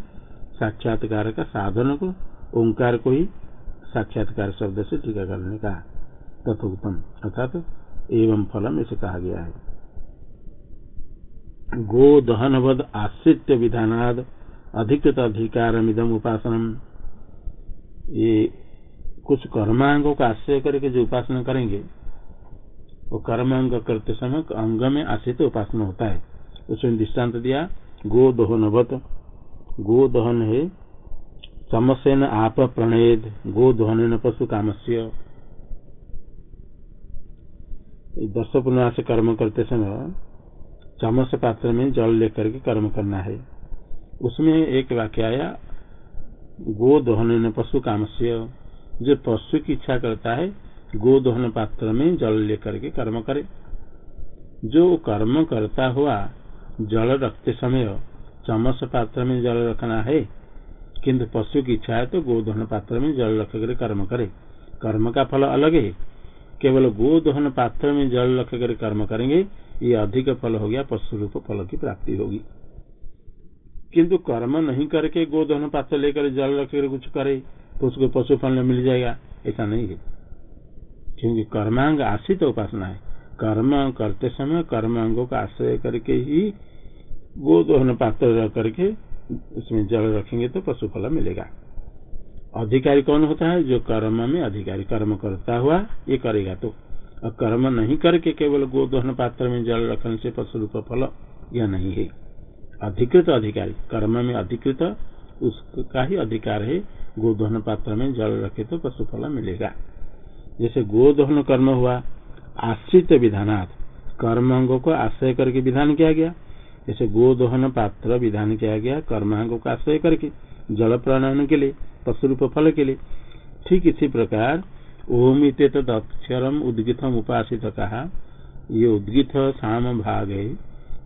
साक्षात्कार का साधन को, ओंकार को ही साक्षात्कार शब्द से टीका करने का तथोत्तम अर्थात एवं फलम इसे कहा गया है। गो दहनवद आश्रित विधानाद अधिकृत अधिकार उपासनम। ये कुछ कर्मांगों का आश्रय करके जो उपासना करेंगे, वो कर्मांग करते समय अंग में आश्रित उपासना होता है। उसमें दृष्टांत दिया, गो दहनवत गो दहन है चमसेन आप प्रणेद, गो दहन पशु कामस्य। दस पुनः से कर्म करते समय चमस पात्र में जल लेकर के कर्म करना है। उसमें एक वाक्य आया, गो दोहन पशु काम से जो पशु की इच्छा करता है, गो दोहन पात्र में जल लेकर के कर्म करे। जो कर्म करता हुआ जल रखते समय चमस पात्र में जल रखना है किंतु पशु की इच्छा है तो गोदोहन पात्र में जल रख कर कर्म करे। कर्म का फल अलग है। केवल गोदोहन पात्र में जल रख कर कर्म करेंगे, ये अधिक फल हो गया पशु रूप फल की प्राप्ति होगी। किंतु कर्म नहीं करके गोधन पात्र लेकर जल रखकर कुछ करे तो उसको पशु फल मिल जाएगा। ऐसा नहीं है। क्योंकि कर्मांग आश्रित उपासना है। कर्म करते समय कर्मांगों का आश्रय करके ही गोदोहन पात्र रख करके उसमें जल रखेंगे तो पशु फल मिलेगा। अधिकारी कौन होता है? जो कर्म में अधिकारी, कर्म करता हुआ ये करेगा तो। और कर्म नहीं करके केवल गोदोहन पात्र में जल रखने से पशु रूप फल यह नहीं है। अधिकृत अधिकारी, कर्म में अधिकृत उसका ही अधिकार है गोदोहन पात्र में जल रखे तो पशु फल मिलेगा। जैसे गोदोहन कर्म हुआ, आश्रित विधानात कर्म अंगों को आश्रय करके विधान किया गया। जैसे गोदोहन पात्र विधान किया गया, कर्मांगों का आश्रय करके, जल प्रणायन के लिए पशु रूप फल के लिए। ठीक इसी प्रकार, ओम इत अक्षरम उद्गितम उपासित कहा, ये उद्गित साम भाग है,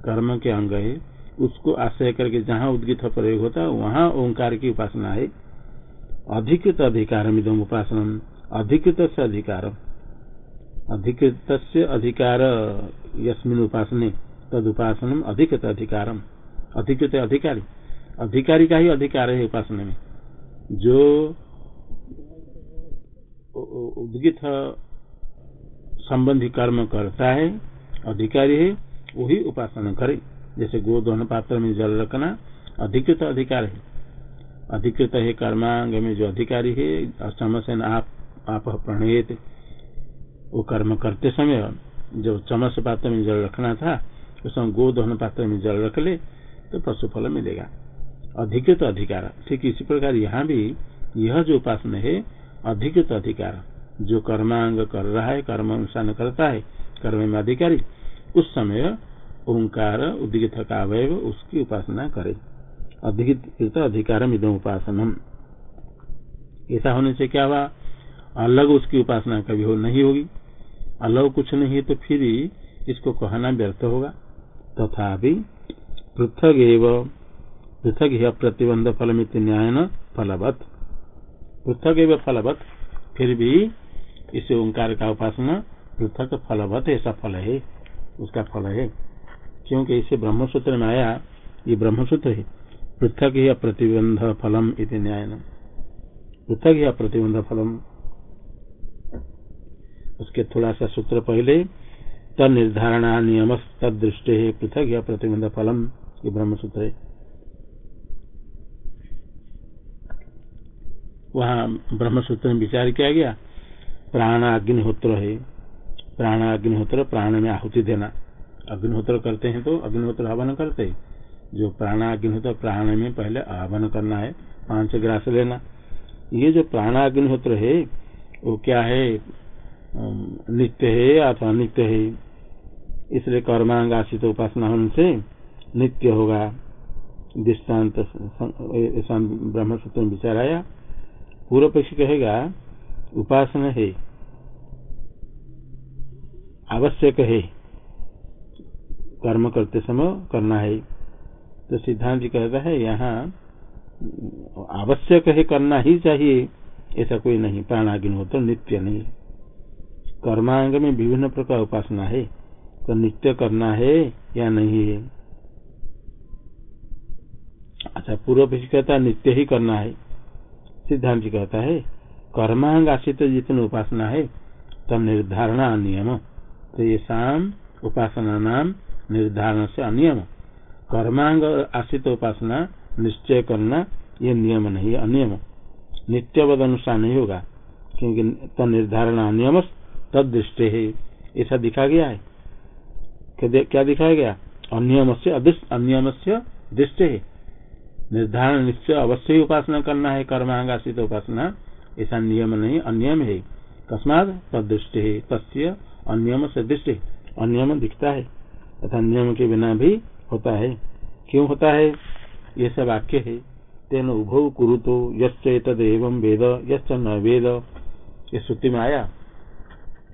कर्म के अंग है, उसको आश्रय करके जहाँ उद्गित प्रयोग होता है वहाँ ओंकार की उपासना है। अधिकृत अधिकार इदम उपासना अधिकृत से अधिकार अधिकृत से अधिकार, यस्मिन उपासने। तद उपासन अधिकृत अधिकारम। अधिकृत अधिकारी। अधिकारी का ही अधिकार है उपासना में। जो उद्गित संबंधी कर्म करता है, अधिकारी है वही उपासना करे। जैसे गोदोहन पात्र में जल रखना, अधिकृत अधिकार है। अधिकृत है कर्मांग में जो अधिकारी है चमसन आप आप प्रणेत, वो कर्म करते समय, जो चमस पात्र में जल रखना था उसमें गोदोहन पात्र में जल रख ले तो पशु फल मिलेगा। अधिकृत अधिकार। ठीक इसी प्रकार यहाँ भी यह जो उपासना है, अधिकृत अधिकार। जो कर्मांग कर रहा है, कर्म अनुसार करता है, कर्म में अधिकारी, उस समय ओंकार उद्गित का अवय उसकी उपासना करे। अधिकृत अधिकार इदम उपासनम। ऐसा होने से क्या हुआ? अलग उसकी उपासना कभी हो नहीं होगी। अलग कुछ नहीं है तो फिर इसको कहना व्यर्थ होगा। तथा पृथक पृथक प्रतिबंध फलमित न्याय न फलवत। पृथक एवं फलवत फिर भी इस ओंकार का उपासना पृथक फलवत, ऐसा फल है, उसका फल है। क्योंकि इसे ब्रह्मसूत्र में आया, ये ब्रह्मसूत्र है। पृथक ही प्रतिबंध फलम इति न्याय पृथक ही प्रतिबंध फलम। उसके थोड़ा सा सूत्र पहले तद निर्धारण नियम तद दृष्टि है पृथक या प्रतिबंध फलम ये ब्रह्मसूत्र। है वहाँ ब्रह्मसूत्र में विचार किया गया प्राण अग्निहोत्र है। प्राण अग्निहोत्र प्राण में आहुति देना। अग्निहोत्र करते हैं तो अग्निहोत्र हवन करते हैं। जो प्राण अग्निहोत्र प्राण में पहले आह्वान करना है, पाँच ग्रास लेना। ये जो प्राण अग्निहोत्र है, वो क्या है? नित्य है अथवा नित्य है? इसलिए कर्मांग उपासना होने से नित्य होगा। दृष्टांत ब्रह्मसूत्र में विचार आया पूर्व पक्ष कहेगा, उपासना है। आवश्यक है। कर्म करते समय करना है। तो सिद्धांत जी कहता है, यहाँ आवश्यक है करना ही चाहिए, ऐसा कोई नहीं। प्राणाग्नि हो तो नित्य नहीं। कर्मांग में विभिन्न प्रकार उपासना है। तो नित्य करना है या नहीं है? अच्छा पूर्व पक्ष कहता नित्य ही करना है। सिद्धांत जी कहता है कर्मांग आश्रित जितनी उपासना है तब निर्धारणा नियम तो ये शाम उपासना नाम निर्धारण से अनियम। कर्मांग आश्रित उपासना, निश्चय करना, ये नियम नहीं अनियम। नित्यवद अनुसार नहीं होगा, क्योंकि तद निर्धारण अनियम तद दृष्टि है। ऐसा दिखा गया है। क्या दिखाया गया? अनियम से अनियम से दृष्टि है। निर्धारण निश्चय अवश्य ही उपासना करना है कर्मांगाश्रित उपासना। ऐसा नियम नहीं, अनियम है। तस्मात तदृष्टि है, तस्य अनियम से दृष्टि अनियम दिखता है। तथा नियम के बिना भी होता है। क्यों होता है? ये सब वाक्य है। तेन उभौ कुरुतो यद एवं वेद वेद। ये श्रुति में आया,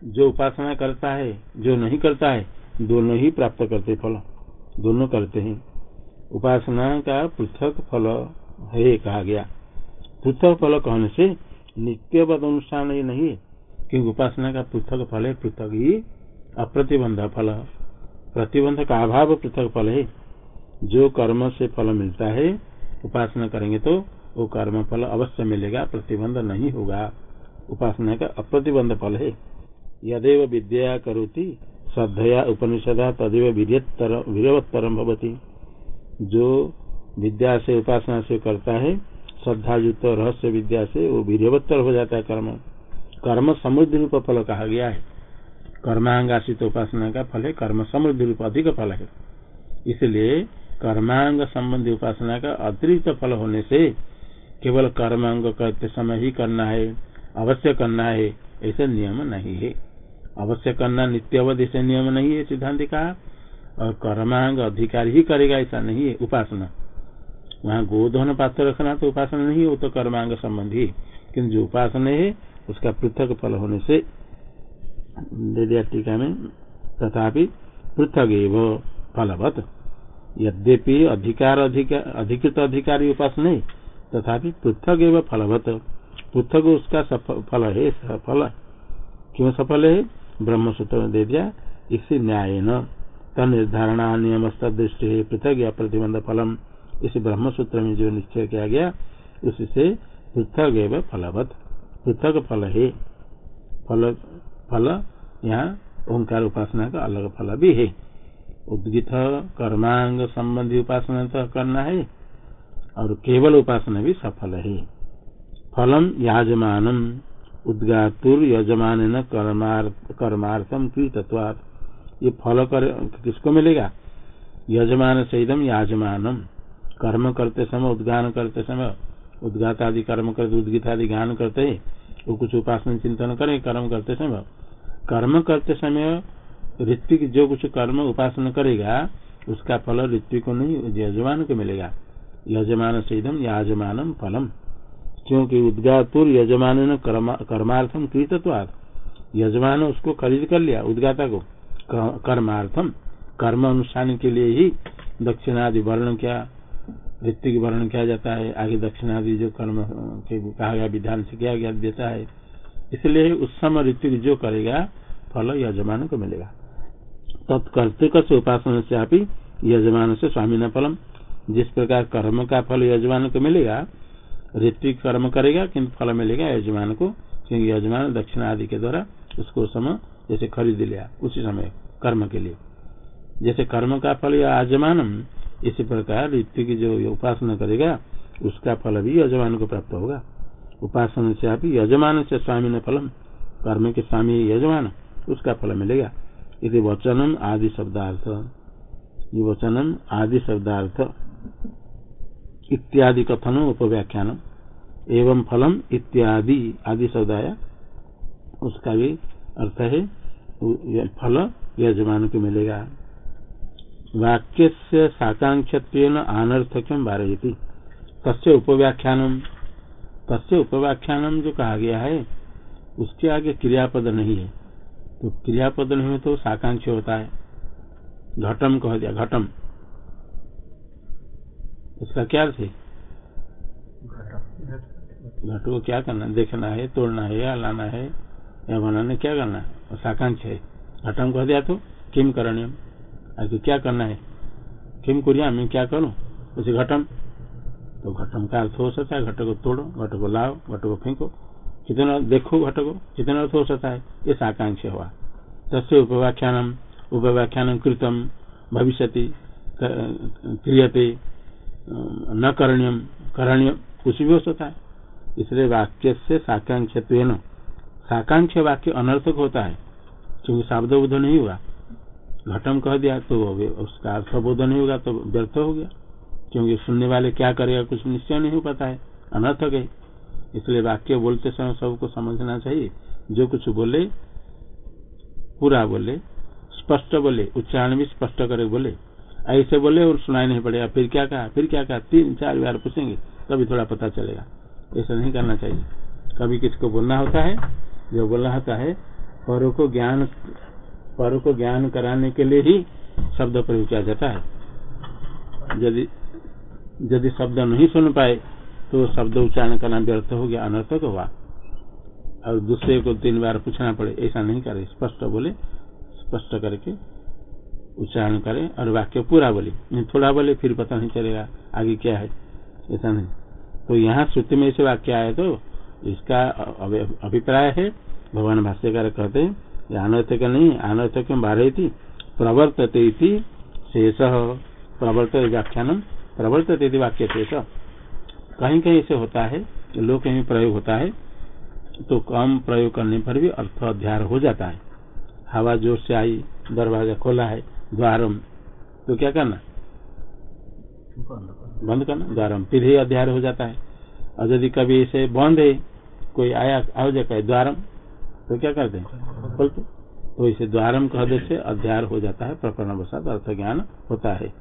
जो उपासना करता है, जो नहीं करता है दोनों ही प्राप्त करते फल, दोनों करते हैं। उपासना का पृथक फल है कहा गया। पृथक फल कहने से नित्य पद अनुष्ठान ही नहीं है, क्योंकि उपासना का पृथक फल है, पृथक ही अप्रतिबंध फल। प्रतिबंध का अभाव पृथक फल है। जो कर्म से फल मिलता है, उपासना करेंगे तो वो कर्म फल अवश्य मिलेगा, प्रतिबंध नहीं होगा। उपासना का अप्रतिबंध फल है। यदेव विद्या करोति श्रद्धया उपनिषदा तदेव वीरवत्तरम भवती। जो विद्या से उपासना से करता है श्रद्धा युक्त रहस्य विद्या से वो वीरवत्तर हो जाता है कर्म। कर्म समृद्धि रूप फल कहा गया है। कर्मांगाशित उपासना का फल है, कर्म समृद्धि रूप अधिक फल है। इसलिए कर्मांग संबंधी उपासना का अतिरिक्त फल होने से केवल कर्मांग करते समय ही करना है, अवश्य करना है, ऐसे नियम नहीं है। अवश्य करना नित्य अवधि से नियम नहीं है, सिद्धांत का और कर्मांग अधिकार ही करेगा, ऐसा नहीं है, उपासना। वहाँ गोधन पात्र रखना तो उपासना नहीं है, वो तो कर्मांग संबंधी। किन्तु जो उपासना है, उसका पृथक फल होने से टीका में तथापि पृथक एवं फलवत। यद्यपि अधिकार अधिकृत अधिकारी उपासना है, तथापि पृथक एवं फलवत। पृथक उसका फल है, सफल। क्यों सफल है? ब्रह्म सूत्र में दे दिया, इसी न्याय न। निर्धारणा नियम दृष्टि है पृथक या प्रतिबंध फलम इस ब्रह्म सूत्र में जो निश्चय किया गया, उससे पृथक एवं फलवत। पृथक फल है। फल फल, यहाँ ओंकार उपासना का अलग फल भी है। उद्गित कर्मांग संबंधी उपासना तो करना है, और केवल उपासना भी सफल है। फलम याजमानम। उद्गातुर यजमान कर्मार्थम कृतत्वात् ये फल कर, किसको मिलेगा? यजमान से इदम याजमानम। कर्म करते समय, उद्गान करते समय उद्गात आदि कर्म करते उद्गित आदि गान करते है वो कुछ उपासना चिंतन करें, कर्म करते समय। कर्म करते समय ऋत्विक जो कुछ कर्म उपासना करेगा, उसका फल ऋत्विक को नहीं, यजमान को मिलेगा। यजमान से इदम याजमानम फलम। क्योंकि उद्गातुर यजमान ने कर्मार्थम कृतत्वाद यजमान उसको खरीद कर लिया, उद्गाता को। कर्मार्थम, कर्म अनुष्ठान के लिए ही दक्षिणादि वर्ण क्या ऋतिक वर्ण किया जाता है, आगे दक्षिणादि जो कर्म, के कहा गया, विधान से किया गया, देता है। इसलिए उस समय ऋतिक जो करेगा, फल यजमान को मिलेगा। तत्कर्तिक से उपासना से आप यजमान से स्वामी न फलम। जिस प्रकार कर्म का फल यजमान को मिलेगा ऋतिक कर्म करेगा किंतु फल मिलेगा, यजमान को, क्योंकि यजमान दक्षिण आदि के द्वारा उसको समय जैसे खरीद लिया, उसी समय कर्म के लिए। जैसे कर्म का फल या आजमानम इसी प्रकार ऋतु की जो उपासना करेगा, उसका फल भी यजमान को प्राप्त होगा। उपासना से आप यजमान से स्वामी ने फलम, कर्म के स्वामी यजमान, उसका फल मिलेगा। यदि वचनम आदि शब्दार्थ। ये वचनम आदि शब्दार्थ। इत्यादि कथन, उपव्याख्यान, एवं फलम इत्यादि आदि शब्द आया उसका भी अर्थ है फल यजमान को मिलेगा। वाक्य से साकांक्ष अनर्थक्यम बारयती तस्य उपव्याख्यानम तस्य उपव्याख्यानम जो कहा गया है, उसके आगे क्रियापद नहीं है। तो क्रियापद नहीं हो तो साकांक्ष होता है। घटम कह दिया, घटम। उसका क्या अर्थ है घट को क्या करना देखना है तोड़ना है या लाना है या बनाने क्या करना है? साकांक्ष है। घटम कह दिया तो किम करणीय आगे क्या करना है? किम कुरिया मैं क्या करूँ? उसे घटम। तो घटम का अर्थ हो सकता है घट को तोड़ो घट को लाओ घट को फेंको। कितना देखो घट को कितना अर्थ हो सकता है? ये साकांक्ष हुआ। तस्य उपव्याख्यान उपव्याख्यान कृतम भविष्य क्रियते। न करणीय करणीय, कुछ भी हो सकता है। इसलिए वाक्य से साकांक्ष साकांक्ष वाक्य अनर्थक होता है, क्योंकि शब्द बोध नहीं हुआ। घटम कह दिया तो उसका अर्थ बोध नहीं होगा तो व्यर्थ हो गया। क्योंकि सुनने वाले क्या करेगा कुछ निश्चय नहीं हो पाता है, अनर्थक है। इसलिए वाक्य बोलते समय सबको समझना चाहिए। जो कुछ बोले, पूरा बोले, स्पष्ट बोले, उच्चारण भी स्पष्ट करे बोले। ऐसे बोले और सुनाई नहीं पड़ेगा। फिर क्या कहा? फिर क्या कहा? तीन, चार बार पूछेंगे, तभी थोड़ा पता चलेगा। ऐसा नहीं करना चाहिए। कभी किसको बोलना होता है, जो बोलना होता है, परों को ज्ञान, परों को ज्ञान कराने के लिए ही शब्द प्रयोग किया जाता है। यदि यदि शब्द नहीं सुन पाए तो शब्द उच्चारण करना व्यर्थ हो गया, अनर्थक हुआ। और दूसरे को तीन बार पूछना पड़े, ऐसा नहीं करे। स्पष्ट बोले, स्पष्ट करके उच्चारण करें और वाक्य पूरा बोले। थोड़ा बोले, फिर पता नहीं चलेगा आगे क्या है। ऐसा नहीं। तो यहाँ श्रुति में ऐसे वाक्य आए तो इसका अभिप्राय है। भगवान भाष्यकार कहते हैं अनर्थक नहीं अनर्थक बारह थी प्रवर्तते शेष। प्रवर्त व्याख्यान, प्रवर्तते वाक्य शेष। कहीं कहीं से होता है लोग कहीं प्रयोग होता है तो कम प्रयोग करने पर भी अर्थ अध्यार हो जाता है। हवा ज़ोर से आई, दरवाज़ा खोला है द्वारम। तो क्या करना? बंद करना, द्वारम। फिर ही अध्यार हो जाता है। और यदि कभी इसे बंद है, कोई आया आओ जाए द्वारम तो क्या करते हैं? खोलते तो इसे द्वारम कह से अध्यार हो जाता है प्रकरण वसात अर्थ ज्ञान होता है।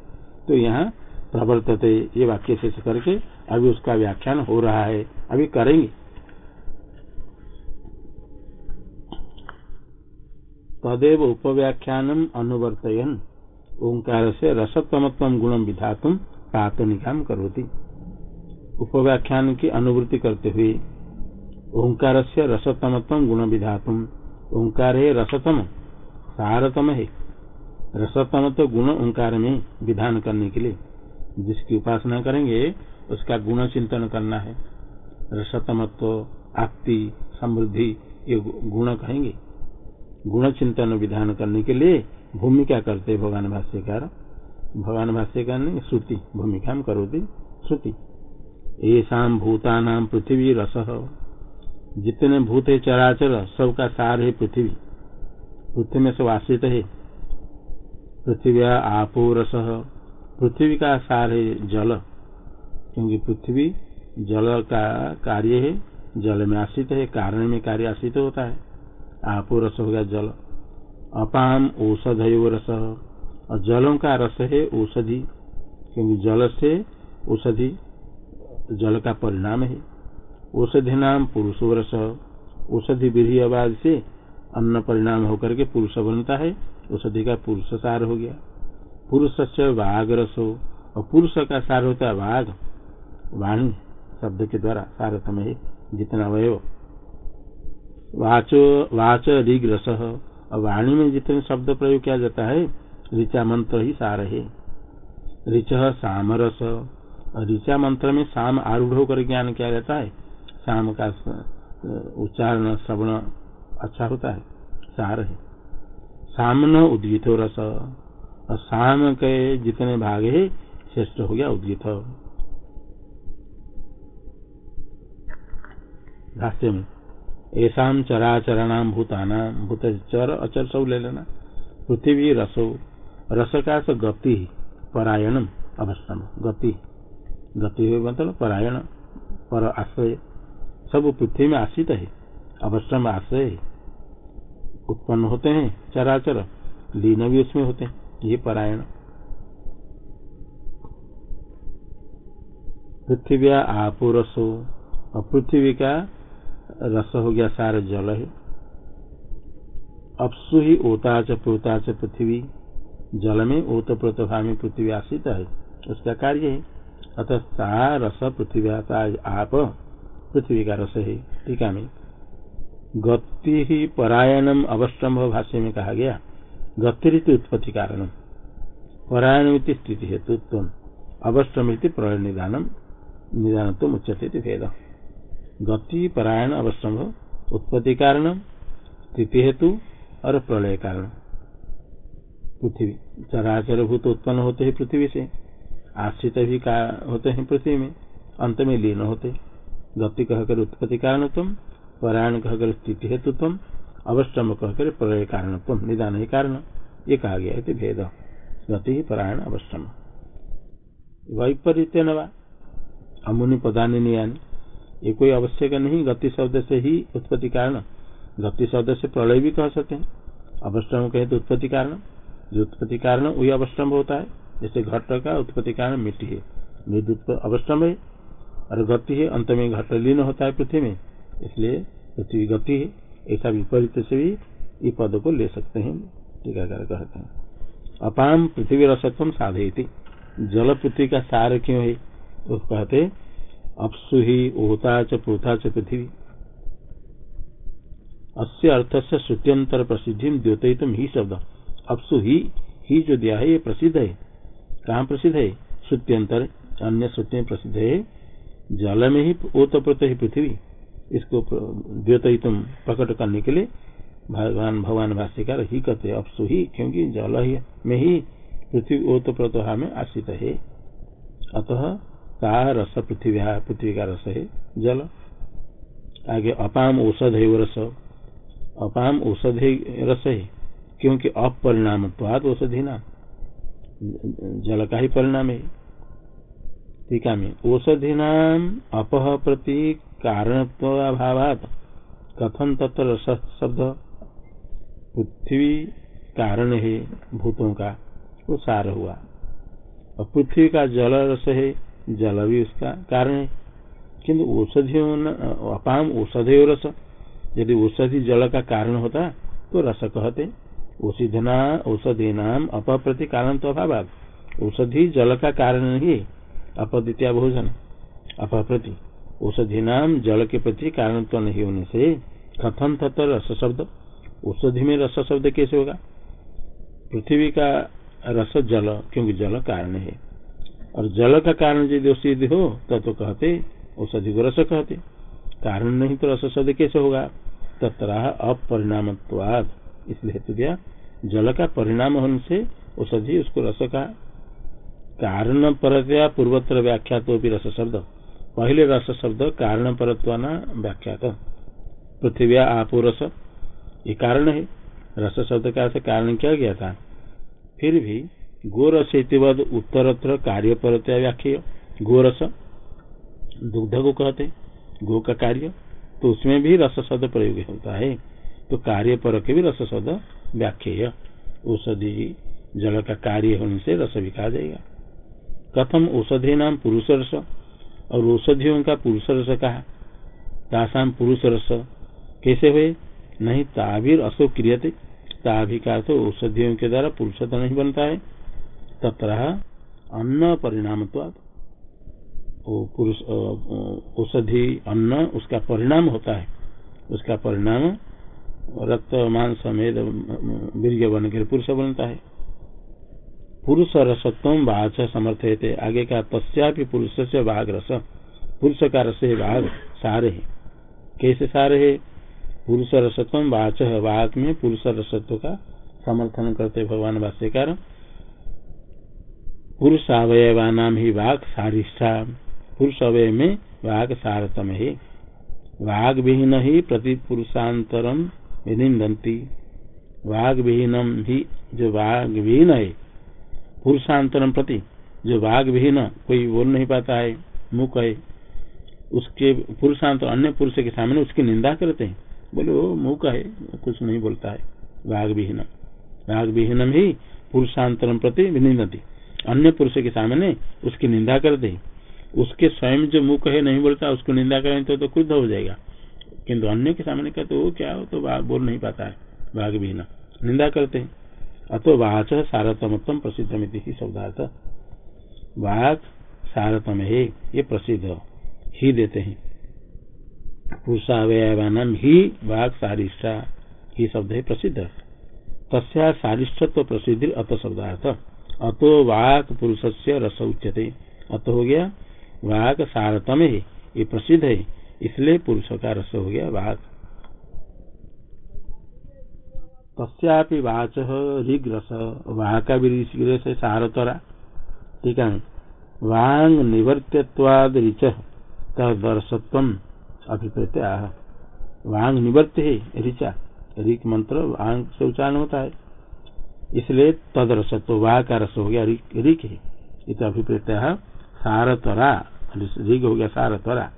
तो यहाँ प्रवर्तते, ये वाक्य शेष करके अभी उसका व्याख्यान हो रहा है। अभी करेंगे। तदेव उपव्याख्यानम अनुवर्तयन। ओंकार से रसतमत्व गुणम विधातुम पातनिकाम करोती। उपव्याख्यान की अनुवृत्ति करते हुए ओंकार से रसतमत्व गुण विधातुम ओंकार है रसतम, सारतम है। रसतम तो गुण ओंकार में विधान करने के लिए जिसकी उपासना करेंगे, उसका गुण चिंतन करना है। रसतमत्व आपति समृद्धि, ये गुण कहेंगे। गुण चिंतन विधान करने के लिए भूमिका करते भगवान भाष्यकार। भगवान भाष्यकार ने श्रुति, भूमिका में करो दी श्रुति। ऐसा भूतानाम पृथ्वी रस। जितने भूत है चराचर, सबका सार है पृथ्वी। पृथ्वी में सब आश्रित है। पृथ्वी आपो रस। पृथ्वी का सार है जल, क्योंकि पृथ्वी जल का कार्य है। जल में आश्रित है, कारण में कार्य आश्रित होता है। आपो रस हो गया जल। अपाम औषध रस। और जलों का रस है औषधि, क्योंकि जल से औषधि, जल का परिणाम है। औषधि नाम पुरुष रस। औषधि विधि आवाज़ से अन्न परिणाम होकर के पुरुष बनता है। औषधि का पुरुष सार हो गया। पुरुष से वाघ रस। हो और पुरुष का सार होता है वाघ वाणी शब्द के द्वारा सारथम है। जितना वय वाचो, वाच ऋग रस और वाणी में जितने शब्द प्रयोग किया जाता है, ऋचा मंत्र ही सार है। ऋच सामरस। ऋचा मंत्र में साम आरूढ़ होकर ज्ञान किया जाता है। शाम का उच्चारण, श्रवण अच्छा होता है, सार है। सामन उद्गित रस। और शाम के जितने भाग है, श्रेष्ठ हो गया उद्गित। भाष्य में। ऐसा चराचरणाम भूतानाम भूत चर अचर सब ले लेना पृथ्वी रसो रस का गति परायणम अवश्यम। गति गति मतलब परायण, पर आश्रय। सब पृथ्वी में आश्रित है, अवश्यम आश्रय उत्पन्न होते हैं चराचर, लीन भी उसमें होते हैं, ये परायण। पृथ्वी आपो रसो, और पृथ्वी का रस हो गया सारा जल है। अपसु ही ओताच प्रोताच पृथ्वी, जल में ओत प्रोतभा में पृथ्वी आश्रित है। उसका कार्य है। अतः सा रस पृथ्वी आप पृथ्वी का रस है। टीका में। गति ही परायणम अवस्टम्भ भाष्य में कहा गया। गतिरित उत्पत्ति कारण परायण स्थिति हेतुत्व अवस्टम प्रलय निदानम। निदान तो मुच्यते भेद गति, परायण अवश्यम उत्पत्ति कारण स्थिति हेतु और प्रलय कारण। पृथ्वी, चराचर भूत उत्पन्न होते हैं पृथ्वी से, आश्रित भी होते हैं पृथ्वी में, अंत में लीन होते। गति कहकर उत्पत्ति कारण तुम परायण कहकर स्थिति हेतु तुम अवश्यम कहकर प्रलय कारण तुम निदान ही कारण, ये कहा गया है भेद। गति, परायण अवश्यम वैपरीत्य नवा अमुनि प्रधान नियानी ये कोई आवश्यक नहीं, गति शब्द से ही उत्पत्ति कारण। गति शब्द से प्रलय भी कह सकते हैं। अवश्यम कहे तो उत्पत्ति कारण। जो उत्पत्ति कारण, वही अवश्यम होता है। जैसे घट का उत्पत्ति कारण मिट्टी है। मृद अवश्यम है। और गति है, अंत में घट लीन होता है पृथ्वी में। इसलिए पृथ्वी गति है। ऐसा विपरीत से भी ये पद को ले सकते हैं। टीकाकार कहते हैं। अपाम पृथ्वी रसत्व साधे जल पृथ्वी का सार क्यों है? तो कहते अपसु ही ओता च पोता च पृथ्वी। अस्य अर्थ से श्रुत्यंतर प्रसिद्धि द्योतित ही शब्द। अपसु ही ही जो दिया है ये प्रसिद्ध। है कहाँ प्रसिद्ध? है श्रुत्यंतर अन्य श्रुति प्रसिद्ध। है जल में ही ओत प्रत ही पृथ्वी। इसको द्योतित प्रकट करने के लिए भगवान भगवान भाष्यकार ही कहते अपसु ही, क्योंकि जल ही में ही पृथ्वी ओत प्रतहा में आश्रित है। अतः का रस, पृथ्वी पृथ्वी का रस है? जल। आगे, अपाम औषध है रस। अपाम औषध रस है। क्योंकि अपरिणाम औषधि नाम जल का ही परिणाम है। टीका में। औषधि नाम अपह प्रति कारण कथन तत्व रस शब्द। पृथ्वी कारण है, भूतों का वो सार हुआ। और पृथ्वी का जल रस है जल भी उसका कारण है। किंतु औषधियों अपाम औषधि रस, यदि औषधि जल का कारण होता तो रस कहते, औषधिना औषधि नाम अप्रति कारण तो अभाव औषधि जल का कारण नहीं है अपद्वितीय भोजन। अप्रति औषधि नाम जल के प्रति कारण तो नहीं होने से कथन तत्व रस शब्द? औषधि में रस शब्द कैसे होगा? पृथ्वी का रस जल, क्योंकि जल कारण है। और जल का कारण यदि औषधि हो तो, तो कहते औषधि को रस कहते। कारण नहीं तो रस शब्द कैसे होगा? तत्र अपरिणाम इसलिए हेतु दिया जल का परिणाम होने से औषधि उसको रस का कारण परतया पूर्वत्र व्याख्या तो भी रस शब्द। पहले रस शब्द कारण परत्वाना व्याख्यात। पृथ्वी आपो रस ये कारण है। रस शब्द का कारण क्या गया था? फिर भी गोरस उत्तरत्र कार्य परतया व्याख्य गोरस दुग्ध को कहते, गो का कार्य तो उसमें भी रस शब्द प्रयोग होता है। तो कार्य पर के भी रस शब्द व्याख्य औषधि, जल का कार्य होने से रस भी कहा जाएगा। कथम औषधि नाम पुरुष रस, और औषधियों का पुरुष रस कहा। तासाम पुरुष रस, कैसे हुए? नहीं, ताभिर असो क्रियते। ताभि का तो औषधियों के द्वारा पुरुष नहीं बनता है। तथा अन्न परिणाम पुरुष औषधि, अन्न, उसका परिणाम होता है। उसका परिणाम रक्त मान समेत वीर्य बन कर पुरुष बनता है। पुरुष रसत्व वाच समर्थ थे आगे का तस्या पुरुष से बाघ रस। पुरुष का रस है बाघ सारे है। कैसे सारे है? पुरुष रसत्व वाच। वाक में पुरुष रसत्व का समर्थन करते भगवान भाष्यकार पुरुष अवयवा नाम ही वाक सारिष्ठा पुरुष अवय में वाघ सारतम है वाघ विहीन ही प्रति पुरुषांतरम विनिंदंती वाघ विहीनम ही जो वाघ विहीन है पुरुषांतरम प्रति जो वाघ विहीन कोई बोल नहीं पाता है मुख है, उसके पुरुषांतर अन्य पुरुष के सामने उसकी निंदा करते हैं। बोले वो मुख है, कुछ नहीं बोलता है। वाघ विहीन वाघ विहीनम ही पुरुषांतरम प्रति विनिंदती अन्य पुरुष के सामने उसकी निंदा करते उसके स्वयं जो मुख है नहीं बोलता उसको निंदा करें तो, तो क्रुद्ध हो जाएगा। किंतु अन्य के सामने कहते वो क्या हो तो बोल नहीं पाता है। भाग भी ना निंदा करते हैं। अतो वाच सारतमत्म प्रसिद्ध ही शब्दार्थ। वाघ सारतम है ये प्रसिद्ध ही देते हैं। पुरुषावयवान ही वाघ सारिष्ठा ही शब्द है प्रसिद्ध। तस्या सारिष्ठत्व प्रसिद्धि अत शब्दार्थ। अतो वाक पुरुष से रस उच्यते। अत हो गया वाक सारतम है, ये प्रसिद्ध है, इसलिए पुरुष का रस हो गया वाक। तस्यापि वाच ऋग रस वाह का सारतरा। ठीक है? वांग निवर्त्यवाद ऋच तदर्शत्व अभिप्रेत आह वांग निवर्त है, ऋचा। ऋक मंत्र वांग से उच्चारण होता है। इसलिए तदरसत्व वाह का रस हो गया है इत अभिप्रेत सारतरा। ऋग हो गया सारतरा।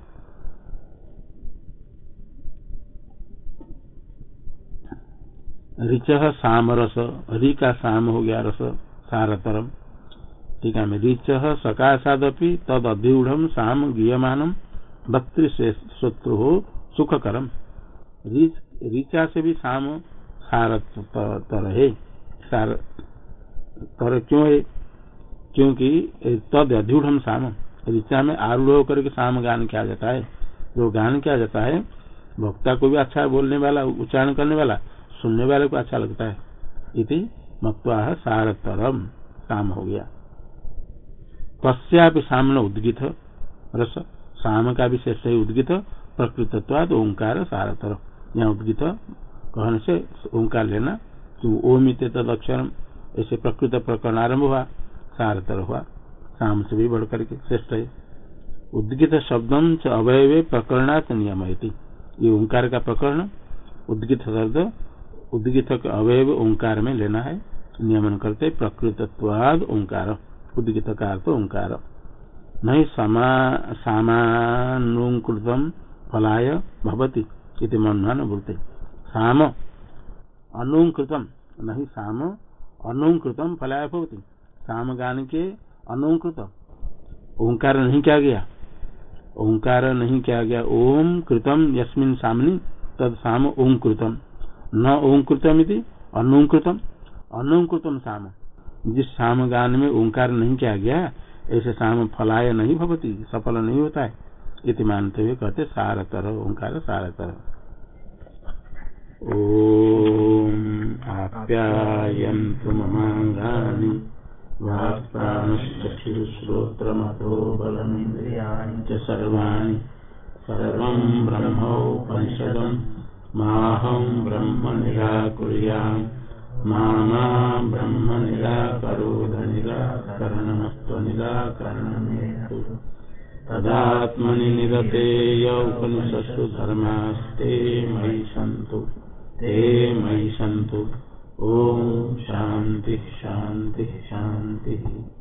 ऋच साम रस रि का साम हो गया रस, सारतरम। ठीक है ऋच सकाशादपि तद अध्यूढ़ साम गीयमान भक्तृश्रोत्र हो सुखकरम। ऋचा से भी साम सार तर है सार तर क्यों है क्योंकि तद अध्यूढ़ साम। ऋचा में आरूढ़ होकर के साम गान किया जाता है। जो गान किया जाता है भक्ता को भी अच्छा बोलने वाला, उच्चारण करने वाला, सुनने वाले को अच्छा लगता है। इति मत्वा सारतरम साम हो गया। तस्यापि सामने उद्गित, रस, साम का भी शेष है उद्गित प्रकृतत्वाद ओंकार सारतर यहाँ उद्गित, कहने से ओंकार लेना कि ओमित तदक्षरम, ऐसे प्रकृत प्रकरण आरंभ हुआ, सारतर हुआ, साम से भी बढ़ करके श्रेष्ठ है। उद्गित शब्दम च अवयवे प्रकरणात नियम ये ओंकार का प्रकरण, उद्गित शब्द, उद्गित अवयव ओंकार में लेना है। नियमन करते प्रकृतत्वाद ओंकार, उद्गित का अर्थ ओंकार। नहीं सामानुकृतम फलाय भवती मनमान बोलते। साम अनुकृतम, नहीं साम, अनुकृतम फलाय भवती। साम गान के अनुकृत ओंकार नहीं क्या गया? ओंकार नहीं क्या गया? ओम कृतम यस्मिन सामनी, तद साम ओम कृतम न ओंकृतम अनुकृतम। अनुकृतम साम। जिस साम गान में ओंकार नहीं किया गया, ऐसे साम फलाय नहीं भवती, सफल नहीं होता है। इति मानते हुए कहते सारा सारतर, ओंकार सारतर। ओम आप्यायन्तु ममाङ्गानि वाक्प्राणश्चक्षुश्रोत्रमतो बलमिन्द्रियाणि ब्रह्म निराकुर्याम् मा ब्रह्म निराकरोध निराकरणमस्त्वनिराकरणमेतु तदात्मनि निरतेय धर्मास्ते मयि सन्तु। ते मयि सन्तु। ओम शांति शांति शान्तिः।